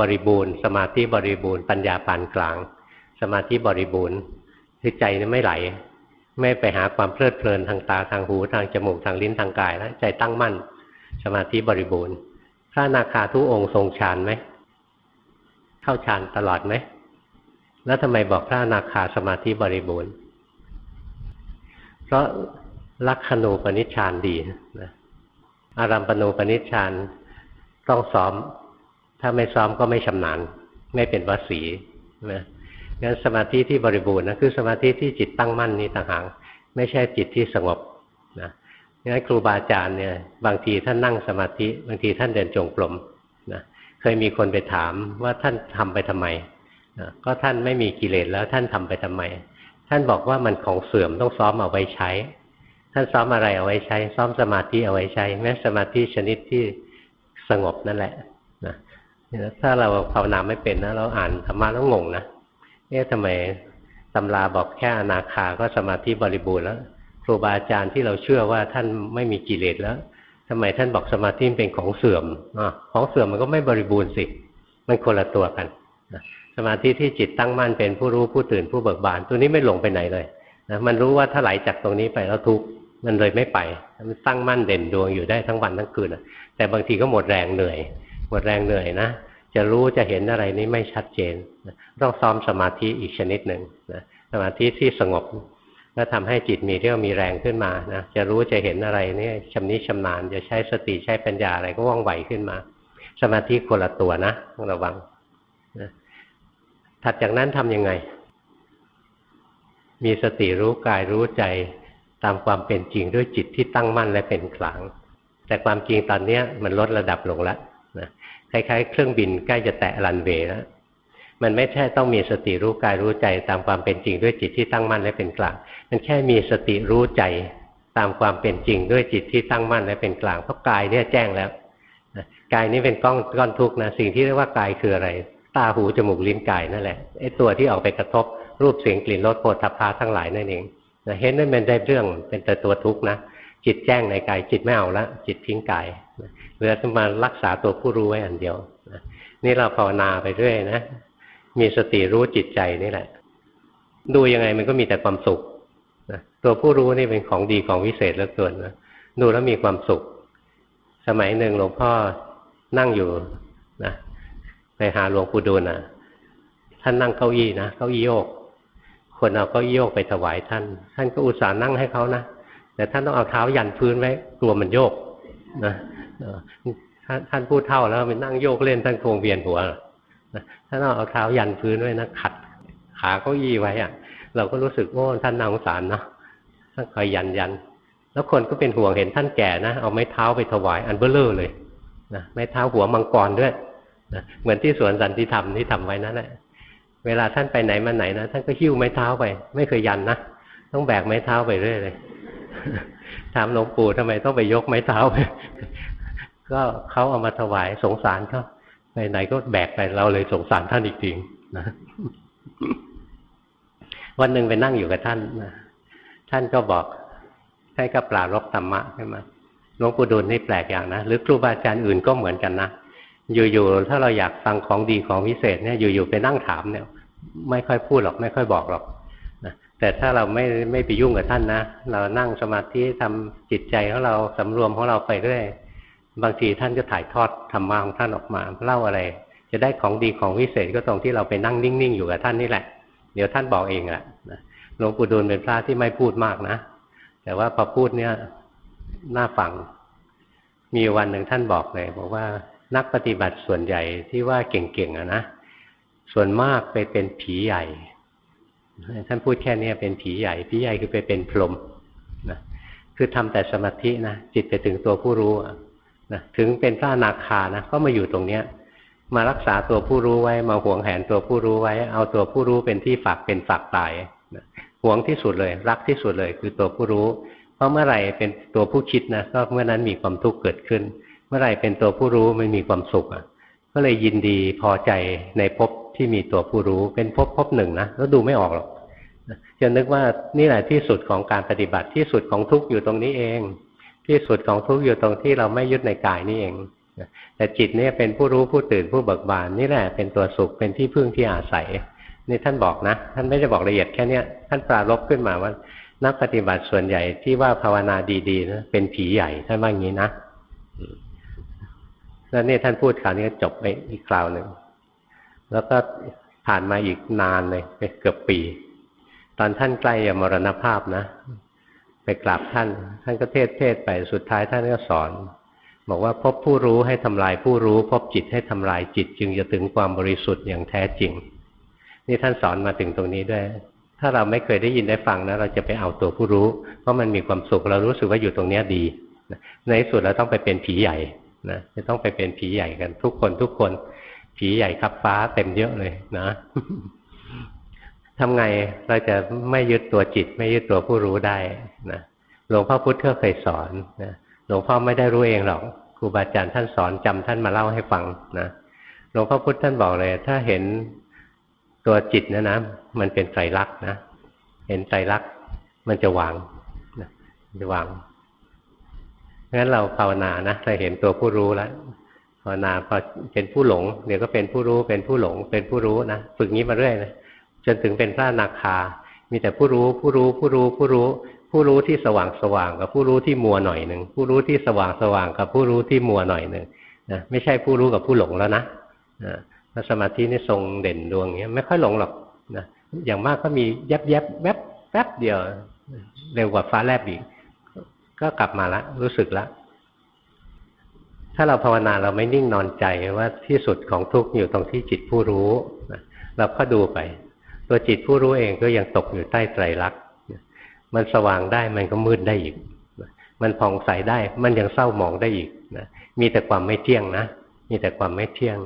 บริบูรณ์ สมาธิบริบูรณ์ ปัญญาปานกลาง สมาธิบริบูรณ์คือใจนี่ไม่ไหล ไม่ไปหาความเพลิดเพลินทางตาทางหูทางจมูกทางลิ้นทางกายแล้วใจตั้งมั่น สมาธิบริบูรณ์ พระนาคาทุกองค์ทรงฌานไหมเข้าฌานตลอดไหมแล้วทำไมบอกพระนาคาสมาธิบริบูรณ์ เพราะลักขณูปนิชฌานดีนะอารัมปณูปนิชฌาน ต้องซ้อม ถ้าไม่ซ้อมก็ไม่ชำนาญ ไม่เป็นวสีนะงั้นสมาธิที่บริบูรณ์นะคือสมาธิที่จิตตั้งมั่นนี้ต่างหากไม่ใช่จิตที่สงบนะงั้นครูบาอาจารย์เนี่ย บางทีท่านนั่งสมาธิ บางทีท่านเดินจงกรมนะเคยมีคนไปถามว่าท่านทำไปทำไมนะก็ท่านไม่มีกิเลสแล้วท่านทำไปทำไม ท่านบอกว่ามันของเสื่อมต้องซ้อมเอาไว้ใช้ ท่านซ้อมอะไรเอาไว้ใช้ ซ้อมสมาธิเอาไว้ใช้ แม้สมาธิชนิดที่ สงบนั่นแหละนะถ้าเราภาวนาไม่เป็นนะเราอ่านธรรมะแล้วงงนะเอ๊ะทำไมตำราบอกแค่อนาคาก็สมาธิบริบูรณ์แล้วครูบาอาจารย์ที่เราเชื่อว่าท่านไม่มีกิเลสแล้วทำไมท่านบอกสมาธิเป็นของเสื่อมอของเสื่อมมันก็ไม่บริบูรณ์สิ มันคนละตัวกันสมาธิที่จิตตั้งมั่นเป็นผู้รู้ผู้ตื่นผู้เบิกบาน ตัวนี้ไม่หลงไปไหนเลยนะมันรู้ว่าถ้าไหลจากตรงนี้ไปแล้วทุกข์ มันเลยไม่ไป มันตั้งมั่นเด่นดวงอยู่ได้ทั้งวันทั้งคืนแต่บางทีก็หมดแรงเหนื่อย หมดแรงเหนื่อยนะ จะรู้จะเห็นอะไรนี้ไม่ชัดเจน ต้องซ้อมสมาธิอีกชนิดหนึ่งนะสมาธิที่สงบแล้วทำให้จิตมีเรี่ยวมีแรงขึ้นมานะ จะรู้จะเห็นอะไรนี่ชำนิชำนาญ จะใช้สติใช้ปัญญาอะไรก็ว่องไวขึ้นมา สมาธิคนละตัวนะต้องระวังนะถัดจากนั้นทํำยังไง มีสติรู้กายรู้ใจ ตามความเป็นจริงด้วยจิตที่ตั้งมั่นและเป็นกลาง แต่ความจริงตอนนี้มันลดระดับลงแล้วนะคล้ายๆ เครื่องบินใกล้จะแตะรันเวย์แล้วมันไม่ใช่ต้องมีสติรู้กายรู้ใจตามความเป็นจริงด้วยจิตที่ตั้งมั่นและเป็นกลาง มันแค่มีสติรู้ใจตามความเป็นจริงด้วยจิตที่ตั้งมั่นและเป็นกลางเพราะกายเนี่ยแจ้งแล้วกายนี้เป็นก้อนก้อนทุกนะสิ่งที่เรียกว่ากายคืออะไร ตาหูจมูกลิ้นกายนั่นแหละไอ้ตัวที่ออกไปกระทบรูปเสียงกลิ่นรสโผฏฐัพพะทั้งหลายนั่นเอง เห็นนั่นเป็นได้เรื่องเป็นแต่ตัวทุกข์นะจิตแจ้งในกายจิตไม่เอาละจิตทิ้งกายเหลือมารักษาตัวผู้รู้ไว้อันเดียวนี่เราภาวนาไปเรื่อยนะมีสติรู้จิตใจนี่แหละ ดูยังไงมันก็มีแต่ความสุขนะตัวผู้รู้นี่เป็นของดีของวิเศษเหลือเกินนะดูแล้วมีความสุข สมัยหนึ่งหลวงพ่อนั่งอยู่นะไปหาหลวงปู่ดูลนะท่านนั่งเก้าอี้นะเก้าอี้โยก คนเอาก้าอี้โยกไปถวายท่าน ท่านก็อุตส่าห์นั่งให้เขานะแต่ท่านต้องเอาเท้ายันพื้นไว้กลัวมันโยกนะท่านพูดเท่าแล้วไปนั่งโยกเล่นท่านคงเวียนหัวท่านเอาเท้ายันพื้นไว้นะขัดขาเก้าอี้ไว้อะเราก็รู้สึกโอ้ท่านน่าสงสารนะท่านคอยยันยันแล้วคนก็เป็นห่วงเห็นท่านแก่นะเอาไม้เท้าไปถวายอันเบ้อเร่อเลยนะไม้เท้าหัวมังกรด้วยนะเหมือนที่สวนสันติธรรมที่ทำไว้นั่นแหละ เวลาท่านไปไหนมาไหนนะท่านก็หิ้วไม้เท้าไป ไม่เคยยันนะต้องแบกไม้เท้าไปเรื่อยเลยถามหลวงปู่ทำไมต้องไปยกไม้เท้าไปก็เขาเอามาถวายสงสารเขาไปไหนก็แบกไปเราเลยสงสารท่านอีกจริงนะวันหนึ่งไปนั่งอยู่กับท่านนะท่านก็บอกท่านก็ปลารบธรรมะขึ้นมาหลวงปู่ดูลนี่แปลกอย่างนะหรือครูบาอาจารย์อื่นก็เหมือนกันนะอยู่ๆถ้าเราอยากฟังของดีของวิเศษเนี่ยอยู่ๆไปนั่งถามเนี่ย ไม่ค่อยพูดหรอกไม่ค่อยบอกหรอกนะแต่ถ้าเราไม่ไม่ไปยุ่งกับท่านนะเรานั่งสมาธิทำจิตใจของเราสำรวมของเราไปเรื่อยบางทีท่านก็ถ่ายทอดธรรมะของท่านออกมาเล่าอะไร จะได้ของดีของวิเศษก็ตรงที่เราไปนั่งนิ่งๆอยู่กับท่านนี่แหละ เดี๋ยวท่านบอกเองแหละหลวงปู่ดูลเป็นพระที่ไม่พูดมากนะแต่ว่าพอพูดเนี่ยน่าฟัง มีวันหนึ่งท่านบอกเลยบอกว่านักปฏิบัติส่วนใหญ่ที่ว่าเก่งๆอะนะ ส่วนมากไปเป็นผีใหญ่ ท่านพูดแค่นี้เป็นผีใหญ่ ผีใหญ่คือไปเป็นพรหมนะคือทำแต่สมาธินะจิตไปถึงตัวผู้รู้นะถึงเป็นพระนาคานะก็มาอยู่ตรงเนี้ย มารักษาตัวผู้รู้ไว้ มาหวงแหนตัวผู้รู้ไว้ เอาตัวผู้รู้เป็นที่ฝากเป็นฝากตายนะหวงที่สุดเลย รักที่สุดเลย คือตัวผู้รู้ เพราะเมื่อไหร่เป็นตัวผู้คิดนะก็เมื่อนั้นมีความทุกข์เกิดขึ้น เมื่อไหร่เป็นตัวผู้รู้ไม่มีความสุขอะก็เลยยินดีพอใจในภพ ที่มีตัวผู้รู้เป็นภพภพหนึ่งนะแล้วดูไม่ออกหรอกจะนึกว่านี่แหละที่สุดของการปฏิบัติที่สุดของทุกอยู่ตรงนี้เอง ที่สุดของทุกอยู่ตรงที่เราไม่ยึดในกายนี่เองแต่จิตเนี่ยเป็นผู้รู้ผู้ตื่นผู้เบิกบานนี่แหละเป็นตัวสุขเป็นที่พึ่งที่อาศัยนี่ท่านบอกนะ ท่านไม่ได้บอกละเอียดแค่เนี้ยท่านปรารบขึ้นมาว่านักปฏิบัติส่วนใหญ่ที่ว่าภาวนาดีๆนะเป็นผีใหญ่ท่านว่าอย่างนี้นะแล้วนี่ท่านพูดคราวนี้จบไปอีกคราวหนึ่ง แล้วก็ผ่านมาอีกนานเลยเกือบปี ตอนท่านใกล้จะมรณภาพนะ ไปกราบท่าน ท่านก็เทศเทศไปสุดท้ายท่านก็สอน บอกว่าพบผู้รู้ให้ทำลายผู้รู้ พบจิตให้ทำลายจิตจึงจะถึงความบริสุทธิ์อย่างแท้จริง นี่ท่านสอนมาถึงตรงนี้ด้วย ถ้าเราไม่เคยได้ยินได้ฟังนะเราจะไปเอาตัวผู้รู้ เพราะมันมีความสุขเรารู้สึกว่าอยู่ตรงนี้ดีในสุดเราต้องไปเป็นผีใหญ่นะจะต้องไปเป็นผีใหญ่กันทุกคนทุกคน ผีใหญ่ครับฟ้าเต็มเยอะเลยนะทำไงเราจะไม่ยึดตัวจิต ไม่ยึดตัวผู้รู้ได้นะหลวงพ่อพุทธเคยสอนนะหลวงพ่อไม่ได้รู้เองหรอกครูบาอาจารย์ท่านสอนจำท่านมาเล่าให้ฟังนะหลวงพ่อพุทธท่านบอกเลย ถ้าเห็นตัวจิตนะนะมันเป็นไตรลักษณ์นะเห็นไตรลักษณ์มันจะวางนะจะวางงั้นเราภาวนานะเราเห็นตัวผู้รู้แล้ว ภาวนาพอเป็นผู้หลงเดี๋ยวก็เป็นผู้รู้เป็นผู้หลง เป็นผู้รู้นะฝึกงี้มาเรื่อยนะจนถึงเป็นพระนาคา มีแต่ผู้รู้ผู้รู้ผู้รู้ผู้รู้ ผู้รู้ที่สว่างสว่างกับผู้รู้ที่มัวหน่อยหนึ่งผู้รู้ที่สว่างสว่างกับผู้รู้ที่มัวหน่อยหนึ่งนะไม่ใช่ผู้รู้กับผู้หลงแล้วนะพระสมาธินี่ทรงเด่นดวงเงี้ยไม่ค่อยหลงหรอกนะอย่างมากก็มีแยบแยบแวบแป๊บเดียว เร็วกว่าฟ้าแลบอีกก็กลับมาละรู้สึกละ ถ้าเราภาวนาเราไม่นิ่งนอนใจว่าที่สุดของทุกข์อยู่ตรงที่จิตผู้รู้เราก็ดูไป ตัวจิตผู้รู้เองก็ยังตกอยู่ใต้ไตรลักษณ์มันสว่างได้มันก็มืดได้อีก มันผ่องใสได้มันยังเศร้าหมองได้อีกนะมีแต่ความไม่เที่ยงนะ มีแต่ความไม่เที่ยง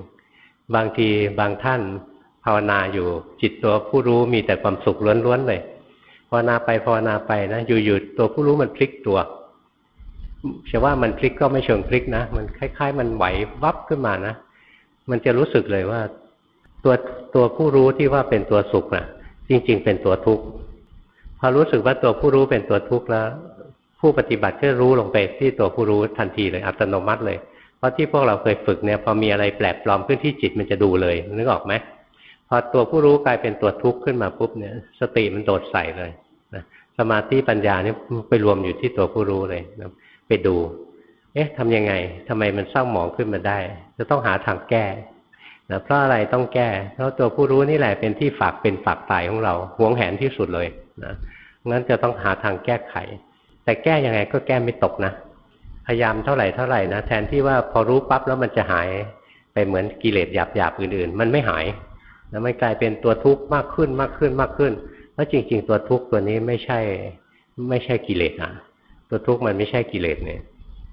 บางทีบางท่านภาวนาอยู่จิตตัวผู้รู้มีแต่ความสุขล้วนๆเลยภาวนาไปภาวนาไปนะอยู่ๆตัวผู้รู้มันพลิกตัว เชื่อว่ามันพลิกก็ไม่เชิงพลิกนะ มันคล้าย ๆ มันไหววับขึ้นมานะ มันจะรู้สึกเลยว่า ตัวตัวผู้รู้ที่ว่าเป็นตัวสุขนะ่ะ จริง ๆ เป็นตัวทุกข์พอรู้สึกว่าตัวผู้รู้เป็นตัวทุกข์แล้ว ผู้ปฏิบัติก็รู้ลงไปที่ตัวผู้รู้ทันทีเลยอัตโนมัติเลยเพราะที่พวกเราเคยฝึกเนี่ยพอมีอะไรแปลกปลอมขึ้นที่จิตมันจะดูเลยนึกออกไหมพอตัวผู้รู้กลายเป็นตัวทุกข์ขึ้นมาปุ๊บเนี่ย สติมันโดดใส่เลยนะสมาธิปัญญานี่ไปรวมอยู่ที่ตัวผู้รู้เลยนะ ไปดู เอ๊ะทำยังไงทำไมมันเศร้าหมองขึ้นมาได้ จะต้องหาทางแก้นะเพราะอะไรต้องแก้ เพราะตัวผู้รู้นี่แหละเป็นที่ฝากเป็นฝากตายของเราหวงแหนที่สุดเลยนะงั้นจะต้องหาทางแก้ไข แต่แก้ยังไงก็แก้ไม่ตกนะ พยายามเท่าไหร่เท่าไหร่นะแทนที่ว่าพอรู้ปั๊บแล้วมันจะหายไปเหมือนกิเลสหยาบๆอื่นๆ มันไม่หายแล้วมันกลายเป็นตัวทุกข์มากขึ้นมากขึ้นมากขึ้น แล้วจริง ๆ ตัวทุกข์ตัวนี้ไม่ใช่ไม่ใช่กิเลสอะ ตัวทุกข์มันไม่ใช่กิเลสเนี่ย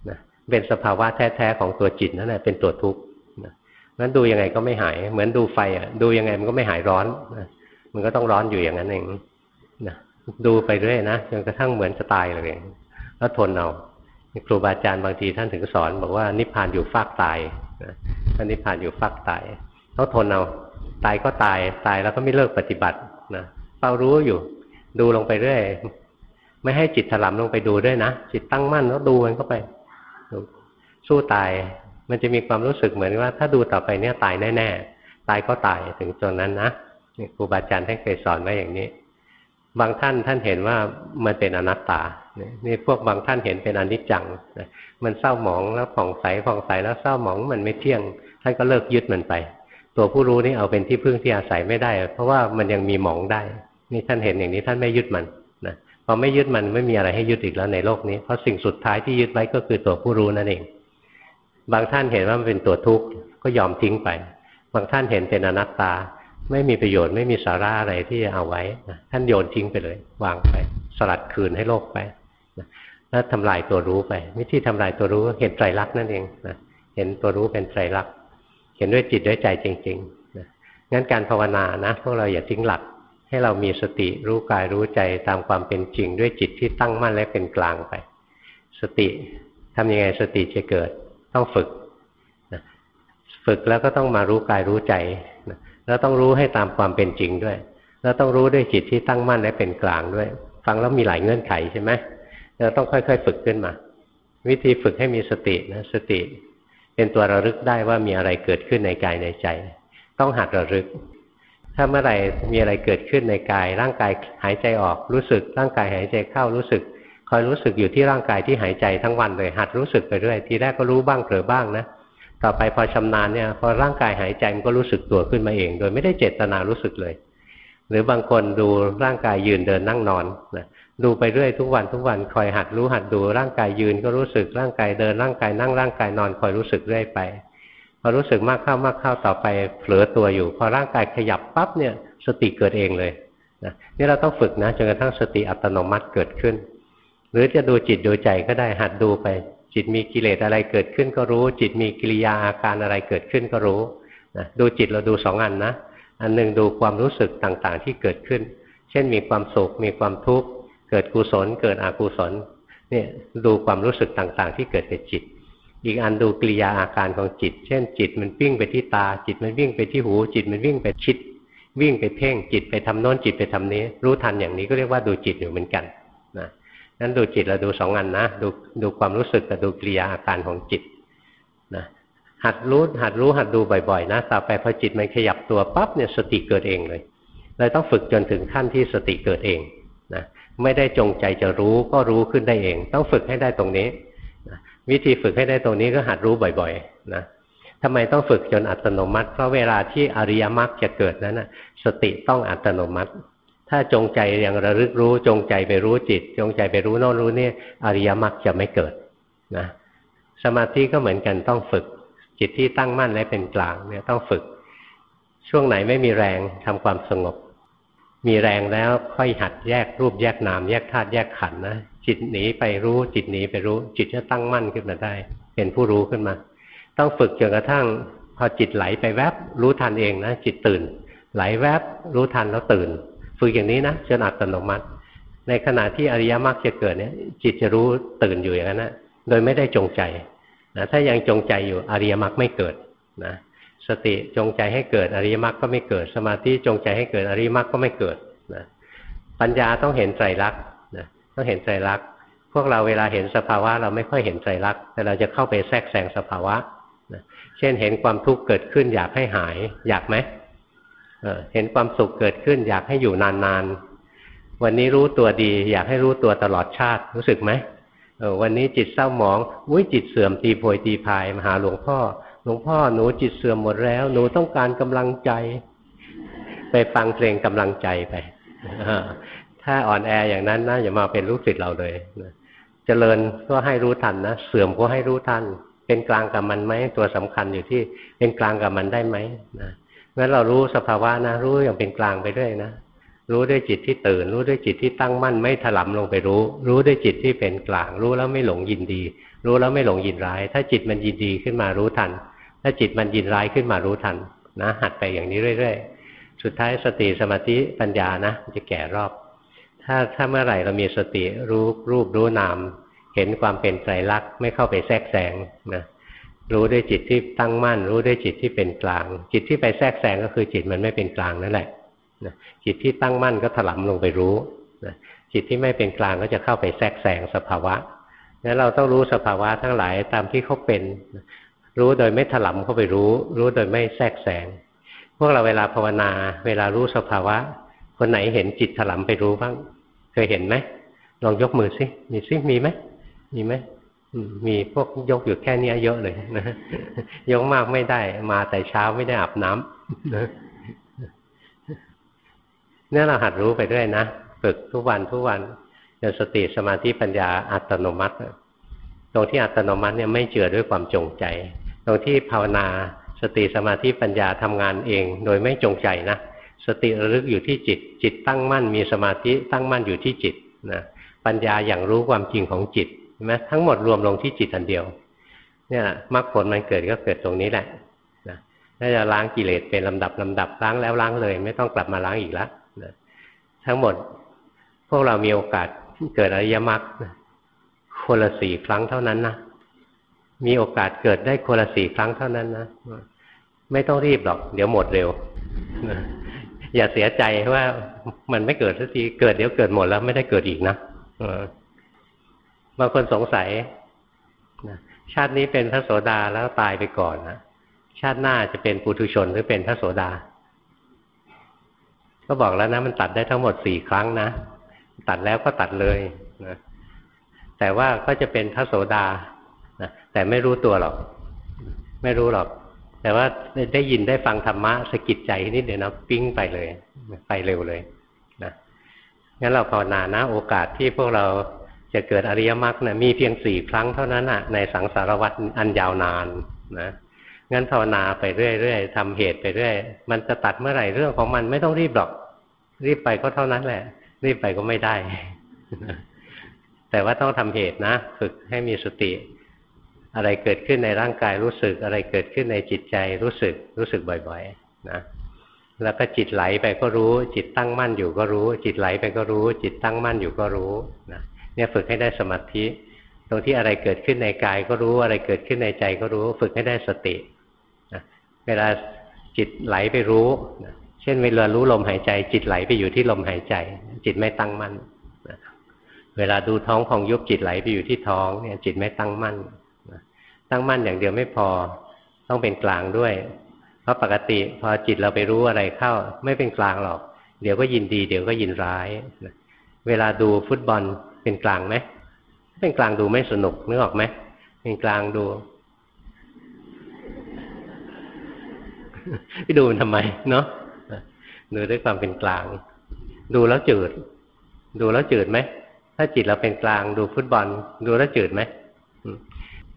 นะเป็นสภาวะแท้ๆของตัวจิตนั่นแหละเป็นตัวทุกข์นะนั้นดูยังไงก็ไม่หาย เหมือนดูไฟอะ ดูยังไงมันก็ไม่หายร้อนนะมันก็ต้องร้อนอยู่อย่างนั้นเองนะดูไปเรื่อยนะจนกระทั่งเหมือนจะตายเลยแล้วทนเอาครูบาอาจารย์บางทีท่านถึงสอน บอกว่านิพพานอยู่ฟากตายนะท่านนิพพานอยู่ฟากตายเขาทนเอาตายก็ตายตายแล้วก็ไม่เลิกปฏิบัตินะเฝ้ารู้อยู่ ดูลงไปเรื่อย ไม่ให้จิตถลำลงไปดูด้วยนะ จิตตั้งมั่นแล้วดูมันเข้าไป สู้ตาย มันจะมีความรู้สึกเหมือนว่า ถ้าดูต่อไปเนี่ยตายแน่ๆ ตายก็ตายถึงจนนั้นนะครูบาอาจารย์ท่านเคยสอนไว้อย่างนี้ บางท่านท่านเห็นว่ามันเป็นอนัตตา นี่พวกบางท่านเห็นเป็นอนิจจัง มันเศร้าหมองแล้วผ่องใสผ่องใสแล้วเศร้าหมองมันไม่เที่ยง ท่านก็เลิกยึดมันไป ตัวผู้รู้นี่เอาเป็นที่พึ่งที่อาศัยไม่ได้ เพราะว่ามันยังมีหมองได้ นี่ท่านเห็นอย่างนี้ท่านไม่ยึดมัน พอไม่ยึดมันไม่มีอะไรให้ยึดอีกแล้วในโลกนี้ เพราะสิ่งสุดท้ายที่ยึดไว้ก็คือตัวผู้รู้นั่นเอง บางท่านเห็นว่ามันเป็นตัวทุกข์ก็ยอมทิ้งไป บางท่านเห็นเป็นอนัตตา ไม่มีประโยชน์ไม่มีสาระอะไรที่จะเอาไว้ท่านโยนทิ้งไปเลย วางไป สลัดคืนให้โลกไปแล้วทำลายตัวรู้ไปวิธีทำลายตัวรู้เห็นไตรลักษณ์นั่นเองนะเห็นตัวรู้เป็นไตรลักษณ์เห็นด้วยจิตด้วยใจจริงๆนะงั้นการภาวนานะพวกเราอย่าทิ้งหลัก ให้เรามีสติรู้กายรู้ใจตามความเป็นจริงด้วยจิตที่ตั้งมั่นและเป็นกลางไป สติทำยังไงสติจะเกิดต้องฝึกนะฝึกแล้วก็ต้องมารู้กายรู้ใจนะแล้วต้องรู้ให้ตามความเป็นจริงด้วย แล้วต้องรู้ด้วยจิตที่ตั้งมั่นและเป็นกลางด้วย ฟังแล้วมีหลายเงื่อนไขใช่ไหมเราต้องค่อยๆ ฝึกขึ้นมา วิธีฝึกให้มีสตินะสติ เป็นตัวระลึกได้ว่ามีอะไรเกิดขึ้นในกายในใจ ต้องหัดระลึก ถ้าเมื่อไหร่มีอะไรเกิดขึ้นในกาย ร่างกายหายใจออกรู้สึก ร่างกายหายใจเข้ารู้สึก คอยรู้สึกอยู่ที่ร่างกายที่หายใจทั้งวันเลย หัดรู้สึกไปเรื่อยทีแรกก็รู้บ้างเผลอบ้างนะต่อไปพอชำนาญเนี่ยพอร่างกายหายใจมันก็รู้สึกตัวขึ้นมาเอง โดยไม่ได้เจตนารู้สึกเลย หรือบางคนดูร่างกายยืนเดินนั่งนอนนะดูไปเรื่อยทุกวันทุกวันคอยหัดรู้หัดดูร่างกายยืนก็รู้สึกร่างกายเดินร่างกายนั่งร่างกายนอนคอยรู้สึกเรื่อยไป พอรู้สึกมากเข้ามากเข้าต่อไปเผลอตัวอยู่ พอร่างกายขยับปั๊บเนี่ยสติเกิดเองเลยนะนี่เราต้องฝึกนะจนกระทั่งสติอัตโนมัติเกิดขึ้น หรือจะดูจิตดูใจก็ได้หัดดูไป จิตมีกิเลสอะไรเกิดขึ้นก็รู้ จิตมีกิริยาอาการอะไรเกิดขึ้นก็รู้นะดูจิตเราดูสองอันนะอันหนึ่งดูความรู้สึกต่างๆที่เกิดขึ้น เช่นมีความสุขมีความทุกข์เกิดกุศล เกิดอกุศลเนี่ยดูความรู้สึกต่างๆ ที่เกิดในจิต อีกอันดูกิริยาอาการของจิต เช่น จิตมันวิ่งไปที่ตา จิตมันวิ่งไปที่หู จิตมันวิ่งไปชิด วิ่งไปเพ่ง จิตไปทำโน้นจิตไปทำนี้ รู้ทันอย่างนี้ก็เรียกว่าดูจิตอยู่เหมือนกันนะนั้นดูจิตเราดูสองอันนะดูดูความรู้สึกกับดูกิริยาอาการของจิตนะหัดรู้หัดรู้หัดดูบ่อยๆนะต่อไปพอจิตมันขยับตัวปั๊บเนี่ยสติเกิดเองเลยเลยต้องฝึกจนถึงขั้นที่สติเกิดเองนะไม่ได้จงใจจะรู้ก็รู้ขึ้นได้เอง ต้องฝึกให้ได้ตรงนี้ วิธีฝึกให้ได้ตรงนี้ก็หัดรู้บ่อย ๆ นะทำไมต้องฝึกจนอัตโนมัติ เพราะเวลาที่อริยมรรคจะเกิดนั้นนะสติต้องอัตโนมัติ ถ้าจงใจยังระลึกรู้ จงใจไปรู้จิต จงใจไปรู้โน่นรู้นี่อริยมรรคจะไม่เกิดนะสมาธิก็เหมือนกันต้องฝึก จิตที่ตั้งมั่นและเป็นกลางเนี่ยต้องฝึก ช่วงไหนไม่มีแรงทำความสงบ มีแรงแล้วค่อยหัดแยกรูปแยกนาม แยกธาตุแยกขันธ์นะ จิตหนีไปรู้ จิตหนีไปรู้ จิตจะตั้งมั่นขึ้นมาได้ เป็นผู้รู้ขึ้นมา ต้องฝึกจนกระทั่ง พอจิตไหลไปแวบรู้ทันเองนะ จิตตื่น ไหลแวบรู้ทันแล้วตื่น ฝึกอย่างนี้นะจนอัตโนมัติ ในขณะที่อริยมรรคจะเกิดเนี่ยจิตจะรู้ตื่นอยู่อย่างนั้นนะโดยไม่ได้จงใจนะถ้ายังจงใจอยู่อริยมรรคไม่เกิดนะสติจงใจให้เกิดอริยมรรคก็ไม่เกิด สมาธิจงใจให้เกิดอริยมรรคก็ไม่เกิดนะปัญญาต้องเห็นไตรลักษณ์ ต้องเห็นไตรลักพวกเราเวลาเห็นสภาวะเราไม่ค่อยเห็นไตรลักแต่เราจะเข้าไปแทรกแซงสภาวะนะเช่นเห็นความทุกข์เกิดขึ้นอยากให้หายอยากไหมเห็นความสุขเกิดขึ้น อยากให้อยู่นานๆ วันนี้รู้ตัวดี อยากให้รู้ตัวตลอดชาติ รู้สึกไหมวันนี้จิตเศร้าหมองอุ้ยจิตเสื่อมตีโพยตีพายมาหาหลวงพ่อ หลวงพ่อหนูจิตเสื่อมหมดแล้ว หนูต้องการกำลังใจ ไปฟังเพลงกำลังใจไป ถ้าอ่อนแออย่างนั้นนะอย่ามาเป็นลูกศิษย์เราเลยเจริญก็ให้รู้ทันนะเสื่อมก็ให้รู้ทัน เป็นกลางกับมันไหมตัวสำคัญอยู่ที่เป็นกลางกับมันได้ไหมนะงั้นเรารู้สภาวะนะรู้อย่างเป็นกลางไปด้วยนะรู้ด้วยจิตที่ตื่น รู้ด้วยจิตที่ตั้งมั่นไม่ถลำลงไปรู้ รู้ด้วยจิตที่เป็นกลาง รู้แล้วไม่หลงยินดี รู้แล้วไม่หลงยินร้าย ถ้าจิตมันยินดีขึ้นมารู้ทัน ถ้าจิตมันยินร้ายขึ้นมารู้ทันนะหัดไปอย่างนี้เรื่อย ๆ สุดท้ายสติสมาธิปัญญานะจะแก่รอบ ถ้าถ้าเมื่อไหร่เรามีสติรู้รูปรู้นาม เห็นความเป็นไตรลักษณ์ไม่เข้าไปแทรกแซงนะรู้ด้วยจิตที่ตั้งมั่น รู้ด้วยจิตที่เป็นกลาง จิตที่ไปแทรกแซงก็คือจิตมันไม่เป็นกลางนั่นแหละจิตที่ตั้งมั่นก็ถลำลงไปรู้นะจิตที่ไม่เป็นกลางก็จะเข้าไปแทรกแซงสภาวะนั้นเราต้องรู้สภาวะทั้งหลายตามที่เขาเป็น รู้โดยไม่ถลำเข้าไปรู้ รู้โดยไม่แทรกแซงพวกเราเวลาภาวนา เวลารู้สภาวะ คนไหนเห็นจิตถลำไปรู้บ้าง เคยเห็นไหมลองยกมือสิมีสิมีไหมมีไหมมีพวกยกอยู่แค่นี้เยอะเลยนะยกมากไม่ได้มาแต่เช้าไม่ได้อาบน้ำนะเนี่ยเราหัดรู้ไปด้วยนะฝึกทุกวันทุกวันจนสติสมาธิปัญญาอัตโนมัติ ตรงที่อัตโนมัติเนี่ยไม่เจือด้วยความจงใจ ตรงที่ภาวนาสติสมาธิปัญญาทำงานเอง โดยไม่จงใจนะ สติระลึกอยู่ที่จิต จิตตั้งมั่นมีสมาธิตั้งมั่นอยู่ที่จิตนะปัญญาอย่างรู้ความจริงของจิตใช่ไหมทั้งหมดรวมลงที่จิตอันเดียว เนี่ยมรรคผลมันเกิดก็เกิดตรงนี้แหละนะถ้าจะล้างกิเลสเป็นลำดับลำดับล้างแล้วล้างเลย ไม่ต้องกลับมาล้างอีกแล้วนะทั้งหมดพวกเรามีโอกาสเกิดอริยมรรคคนละสี่ครั้งเท่านั้นนะมีโอกาสเกิดได้คนละสี่ครั้งเท่านั้นนะไม่ต้องรีบหรอก เดี๋ยวหมดเร็ว อย่าเสียใจว่ามันไม่เกิดสักทีเกิดเดี๋ยวเกิดหมดแล้วไม่ได้เกิดอีกนะบางคนสงสัยชาตินี้เป็นพระโสดาแล้วตายไปก่อนนะชาติหน้าจะเป็นปุถุชนหรือเป็นพระโสดา ก็บอกแล้วนะ มันตัดได้ทั้งหมดสี่ครั้งนะตัดแล้วก็ตัดเลยนะแต่ว่าก็จะเป็นพระโสดานะแต่ไม่รู้ตัวหรอก ไม่รู้หรอก แต่ว่าได้ยินได้ฟังธรรมะสะกิดใจนิดเดียวนะปิ้งไปเลย ไปเร็วเลยนะงั้นเราภาวนานะ โอกาสที่พวกเราจะเกิดอริยมรรคนะมีเพียงสี่ครั้งเท่านั้นอะ ในสังสารวัฏอันยาวนานนะงั้นภาวนาไปเรื่อยๆทำเหตุไปเรื่อยมันจะตัดเมื่อไหร่เรื่องของมันไม่ต้องรีบหรอก รีบไปก็เท่านั้นแหละ รีบไปก็ไม่ได้ แต่ว่าต้องทำเหตุนะ ฝึกให้มีสติ อะไรเกิดขึ้นในร่างกายรู้สึก อะไรเกิดขึ้นในจิตใจรู้สึกรู้สึกบ่อยๆนะแล้วก็จิตไหลไปก็รู้ จิตตั้งมั่นอยู่ก็รู้ จิตไหลไปก็รู้ จิตตั้งมั่นอยู่ก็รู้นะเนี่ยฝึกให้ได้สมาธิ ตรงที่อะไรเกิดขึ้นในกายก็รู้อะไรเกิดขึ้นในใจก็รู้ ฝึกให้ได้สตินะเวลาจิตไหลไปรู้นะเช่นเวลารู้ลมหายใจ จิตไหลไปอยู่ที่ลมหายใจ จิตไม่ตั้งมั่นนะเวลาดูท้องของยุบจิตไหลไปอยู่ที่ท้องเนี่ยจิตไม่ตั้งมั่น ตั้งมั่นอย่างเดียวไม่พอ ต้องเป็นกลางด้วย เพราะปกติพอจิตเราไปรู้อะไรเข้า ไม่เป็นกลางหรอก เดี๋ยวก็ยินดี เดี๋ยวก็ยินร้าย เวลาดูฟุตบอลเป็นกลางไหมเป็นกลางดูไม่สนุกนึกออกไหมเป็นกลางดูไปดูมันทำไมเนาะดูด้วยความเป็นกลาง ดูแล้วจืด ดูแล้วจืดไหมถ้าจิตเราเป็นกลางดูฟุตบอล ดูแล้วจืดไหม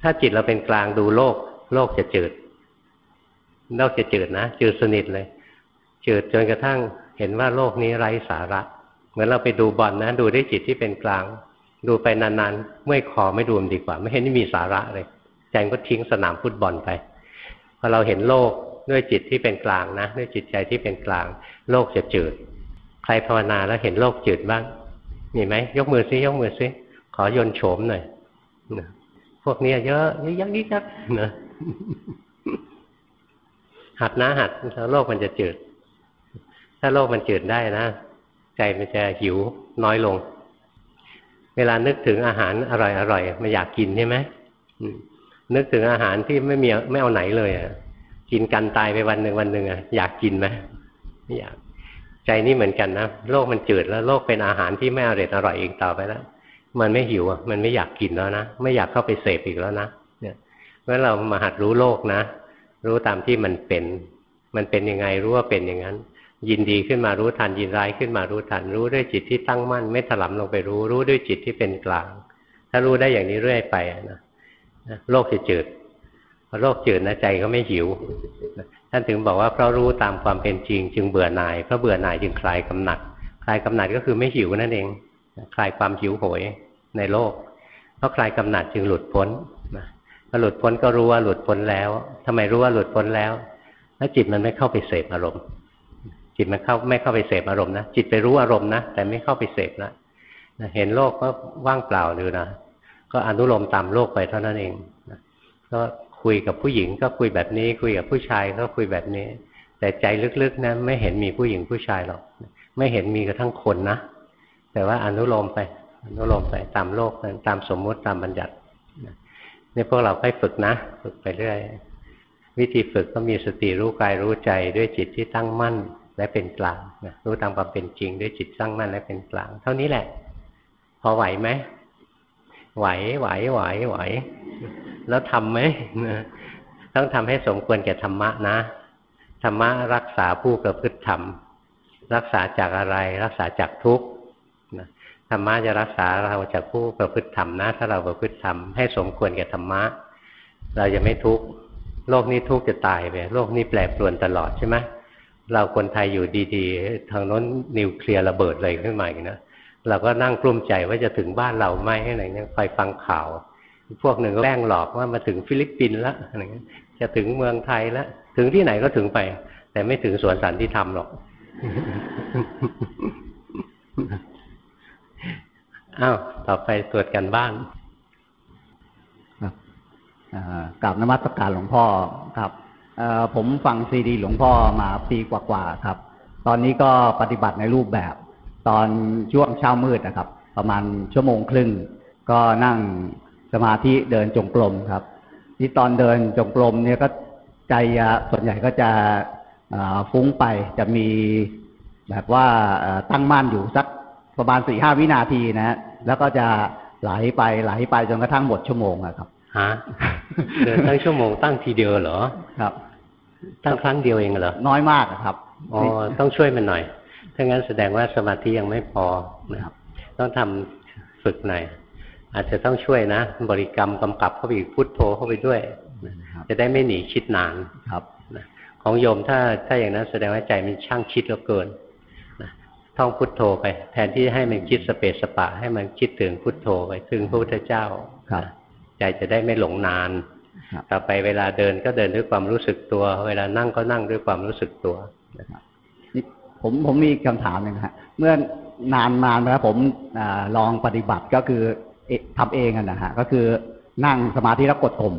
ถ้าจิตเราเป็นกลางดูโลก โลกจะจืดโลกจะจืดนะจืดสนิทเลย จืดจนกระทั่งเห็นว่าโลกนี้ไร้สาระ เหมือนเราไปดูบอลนะดูด้วยจิตที่เป็นกลาง ดูไปนานๆเมื่อคอไม่ดูมดีกว่า ไม่เห็นมีสาระเลยใจก็ทิ้งสนามฟุตบอลไปพอเราเห็นโลกด้วยจิตที่เป็นกลางนะด้วยจิตใจที่เป็นกลาง โลกจะจืด ใครภาวนาแล้วเห็นโลกจืดบ้างมีไหมยกมือซิยกมือซิขอยนโฉมหน่อย พวกนี้เยอะยิ่ยักยิ่ยักนะหัดนะหัดแล้วโลกมันจะจืด ถ้าโลกมันจืดได้นะใจมันจะหิวน้อยลง เวลานึกถึงอาหารอร่อยอร่อยมันอยากกินใช่ไหมนึกถึงอาหารที่ไม่มีไม่เอาไหนเลยอะกินกันตายไปวันหนึ่งวันหนึ่งอะอยากกินไหมไม่อยากใจนี่เหมือนกันนะโลกมันจืดแล้ว โลกเป็นอาหารที่ไม่อร่อยอร่อยอีกต่อไปแล้ว มันไม่หิวอะมันไม่อยากกินแล้วนะไม่อยากเข้าไปเสพอีกแล้วนะเนี่ยเมื่อเรามาหัดรู้โลกนะ รู้ตามที่มันเป็น มันเป็นยังไงรู้ว่าเป็นอย่างนั้น ยินดีขึ้นมารู้ทันยินร้ายขึ้นมารู้ทัน รู้ด้วยจิตที่ตั้งมั่น ไม่ถลำลงไปรู้ รู้ด้วยจิตที่เป็นกลาง ถ้ารู้ได้อย่างนี้เรื่อยไปนะโลกจะจืดพอโลกจืดนะใจก็ไม่หิวท่านถึงบอกว่าเพราะรู้ตามความเป็นจริง จึงเบื่อหน่ายเพราะเบื่อหน่ายจึงคลายกำหนัด คลายกำหนัดก็คือไม่หิวนั่นเอง คลายความหิวโหย ในโลก เพราะคลายกำหนัดจึงหลุดพ้นนะพอหลุดพ้นก็รู้ว่าหลุดพ้นแล้วทำไมรู้ว่าหลุดพ้นแล้ว แล้วจิตมันไม่เข้าไปเสพอารมณ์ จิตมันเข้าไม่เข้าไปเสพอารมณ์นะ จิตไปรู้อารมณ์นะ แต่ไม่เข้าไปเสพนะเห็นโลกก็ว่างเปล่าเลยนะ ก็อนุโลมตามโลกไปเท่านั้นเองก็คุยกับผู้หญิงก็คุยแบบนี้ คุยกับผู้ชายก็คุยแบบนี้ แต่ใจลึกๆนะไม่เห็นมีผู้หญิงผู้ชายหรอก ไม่เห็นมีกระทั่งคนนะ แต่ว่าอนุโลมไป นุโลมไปตามโลกตามสมมุติตามบัญญัตินี่พวกเราค่อยฝึกนะ ฝึกไปเรื่อย วิธีฝึกก็มีสติรู้กายรู้ใจด้วยจิตที่ตั้งมั่นและเป็นกลางนะรู้ตามความเป็นจริงด้วยจิตตั้งมั่นและเป็นกลาง เท่านี้แหละ พอไหวไหมไหวไหวไหวไหว แล้วทำไหมต้องทำให้สมควรแก่ธรรมะนะธรรมะรักษาผู้ประพฤติธรรม รักษาจากอะไร รักษาจากทุกข์ ธรรมะจะรักษาเราจากผู้ประพฤติธรรมนะ ถ้าเราประพฤติธรรมให้สมควรแก่ธรรมะ เราจะไม่ทุกข์โลกนี้ทุกข์จะตายไปโลกนี้แปรปรวนตลอดใช่ไหมเราคนไทยอยู่ดีๆ ทางโน้นนิวเคลียร์ระเบิดเลยขึ้นมาอีกนะเราก็นั่งกลุ้มใจว่าจะถึงบ้านเราไหมอะไรเนี่ยคอยฟังข่าว พวกหนึ่งก็แกล้งหลอกว่ามาถึงฟิลิปปินส์แล้วอะไรเงี้ยจะถึงเมืองไทยแล้วถึงที่ไหนก็ถึงไป แต่ไม่ถึงสวนสันติธรรมหรอก อ้าวต่อไปตรวจกันบ้านครับกราบนมัสการหลวงพ่อครับผมฟังซีดีหลวงพ่อมาปีกว่าๆครับ ตอนนี้ก็ปฏิบัติในรูปแบบ ตอนช่วงเช้ามืดนะครับ ประมาณชั่วโมงครึ่ง ก็นั่งสมาธิเดินจงกรมครับ ที่ตอนเดินจงกรมเนี่ยก็ใจส่วนใหญ่ก็จะฟุ้งไปจะมีแบบว่าตั้งมั่นอยู่สักประมาณสี่ห้าวินาทีนะ แล้วก็จะไหลไปไหลไปจนกระทั่งหมดชั่วโมงครับฮะเดินทั้งชั่วโมงตั้งทีเดียวเหรอครับ ตั้งครั้งเดียวเองเหรอน้อยมากครับอ๋อต้องช่วยมันหน่อยถ้างั้นแสดงว่าสมาธิยังไม่พอนะครับ ต้องทำฝึกหน่อยอาจจะต้องช่วยนะ บริกรรมกำกับเข้าไปอีกพุทโธเข้าไปด้วยจะได้ไม่หนีคิดนานครับของโยมถ้าถ้าอย่างนั้นแสดงว่าใจมันช่างคิดแล้วเกิน ท่องพุทโธไป แทนที่ให้มันคิดสเปสสปะ ให้มันคิดถึงพุทโธไปถึงพระพุทธเจ้าใจจะได้ไม่หลงนาน ต่อไปเวลาเดินก็เดินด้วยความรู้สึกตัว เวลานั่งก็นั่งด้วยความรู้สึกตัวผมผมมีคำถามหนึ่งครับเมื่อนานนานแล้วผมอลองปฏิบัติก็คือทำเองนะฮะก็คือนั่งสมาธิแล้วกดข่ม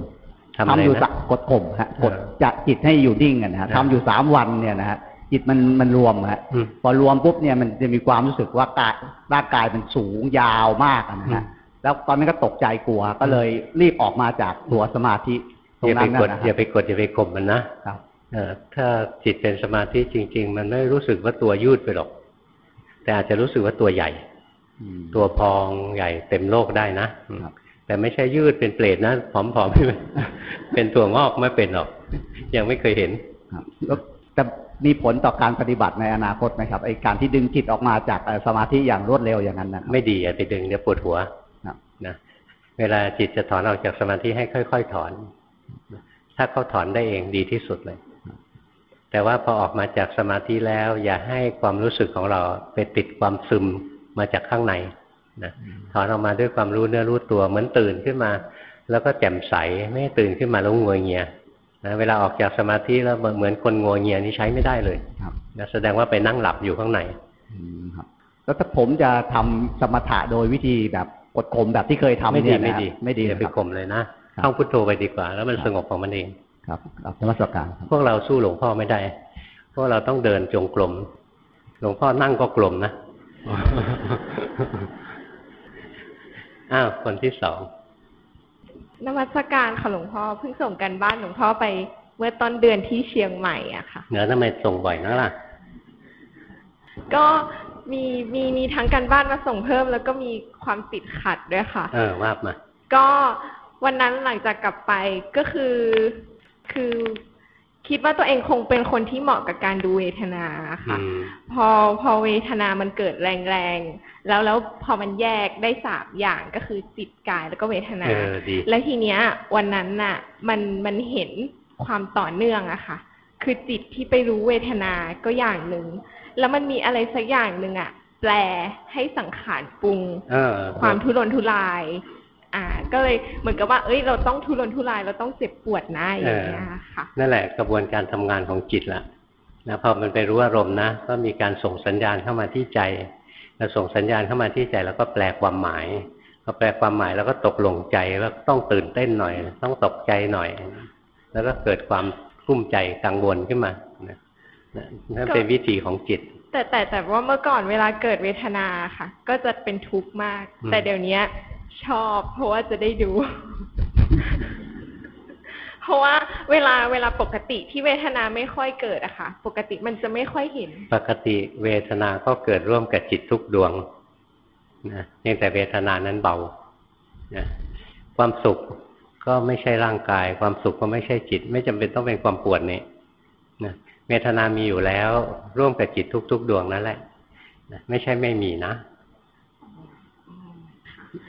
ทำอยู่สักกดข่มฮะกดจะจิตให้อยู่นิ่งกันนะฮะทำอยู่สามวันเนี่ยนะฮะ จิตมันมันรวมฮะพอรวมปุ๊บเนี่ยมันจะมีความรู้สึกว่ากายร่างกายมันสูงยาวมากนะฮะแล้วตอนนั้นก็ตกใจกลัวก็เลยรีบออกมาจากตัวสมาธิตรงนั้นนะอย่าไปกดอย่าไปข่มมันนะครับเออถ้าจิตเป็นสมาธิจริง ๆ มันไม่รู้สึกว่าตัวยืดไปหรอก แต่อาจจะรู้สึกว่าตัวใหญ่ตัวพองใหญ่เต็มโลกได้นะแต่ไม่ใช่ยืดเป็นเปรตนะผอมๆไม่เป็นตัวงอกไม่เป็นหรอก ยังไม่เคยเห็นแล้วแต่ มีผลต่อการปฏิบัติในอนาคตไหมครับไอการที่ดึงจิตออกมาจากสมาธิอย่างรวดเร็วอย่างนั้นนะไม่ดีอย่าไปดึงเดี๋ยวปวดหัวนะเวลาจิตจะถอนออกจากสมาธิให้ค่อย ๆ ถอน ถ้าเขาถอนได้เองดีที่สุดเลย แต่ว่าพอออกมาจากสมาธิแล้ว อย่าให้ความรู้สึกของเราไปติดความซึมมาจากข้างในนะถอนออกมาด้วยความรู้เนื้อรู้ตัวเหมือนตื่นขึ้นมา แล้วก็แจ่มใสไม่ตื่นขึ้นมาแล้วงวยเงีย นะเวลาออกจากสมาธิแล้วเหมือนคนงวยเงียนี่ใช้ไม่ได้เลยนะแสดงว่าไปนั่งหลับอยู่ข้างในแล้วถ้าผมจะทำสมถะโดยวิธีแบบกดข่มแบบที่เคยทำเนี่ยไม่ดีไม่ดีไปข่มเลยนะท่องพุทโธไปดีกว่า แล้วมันสงบของมันเองครับธรรมสการพวกเราสู้หลวงพ่อไม่ได้ พวกเราต้องเดินจงกรมหลวงพ่อนั่งก็กลมนะอ้าวคนที่สอง นวัตการค่ะหลวงพ่อเพิ่งส่งกันบ้านหลวงพ่อไปเมื่อตอนเดือนที่เชียงใหม่อะค่ะเนื้อทำไมส่งบ่อยนักล่ะ ก็มีมีมีทั้งการบ้านมาส่งเพิ่ม แล้วก็มีความติดขัดด้วยค่ะ เออว่ามา ก็วันนั้นหลังจากกลับไปก็คือคือ คิดว่าตัวเองคงเป็นคนที่เหมาะกับการดูเวทนาค่ะ พอพอเวทนามันเกิดแรงๆ แล้วแล้วพอมันแยกได้สามอย่างก็คือจิตกายแล้วก็เวทนา และทีเนี้ย วันนั้นน่ะ มันมันเห็นความต่อเนื่องอะค่ะ คือจิตที่ไปรู้เวทนาก็อย่างหนึ่ง แล้วมันมีอะไรสักอย่างหนึ่งอะแปลให้สังขารปรุงความทุรนทุราย อ่า ก็เลยเหมือนกับว่า เอ้ย เราต้องทุรนทุราย เราต้องเจ็บปวดนะอย่างเงี้ยค่ะ นั่นแหละกระบวนการทำงานของจิตละนะพอมันไปรู้อารมณ์นะ ก็มีการส่งสัญญาณเข้ามาที่ใจเราส่งสัญญาณเข้ามาที่ใจแล้วก็แปลความหมายพอแปลความหมายแล้วก็ตกลงใจว่าต้องตื่นเต้นหน่อย ต้องตกใจหน่อย แล้วก็เกิดความรุ่มใจกังวลขึ้นมานั่นเป็นวิถีของจิต แต่แต่แต่ว่าเมื่อก่อนเวลาเกิดเวทนาค่ะ ก็จะเป็นทุกข์มาก แต่เดี๋ยวนี้ ชอบ เพราะว่าจะได้ดู เพราะว่าเวลาเวลาปกติที่เวทนาไม่ค่อยเกิดอะค่ะ ปกติมันจะไม่ค่อยเห็น ปกติเวทนาก็เกิดร่วมกับจิตทุกดวงนะเพียงแต่เวทนานั้นเบานะความสุขก็ไม่ใช่ร่างกาย ความสุขก็ไม่ใช่จิต ไม่จำเป็นต้องเป็นความปวดนี่นะเวทนามีอยู่แล้ว ร่วมกับจิตทุก ๆ ดวงนั่นแหละนะไม่ใช่ไม่มีนะ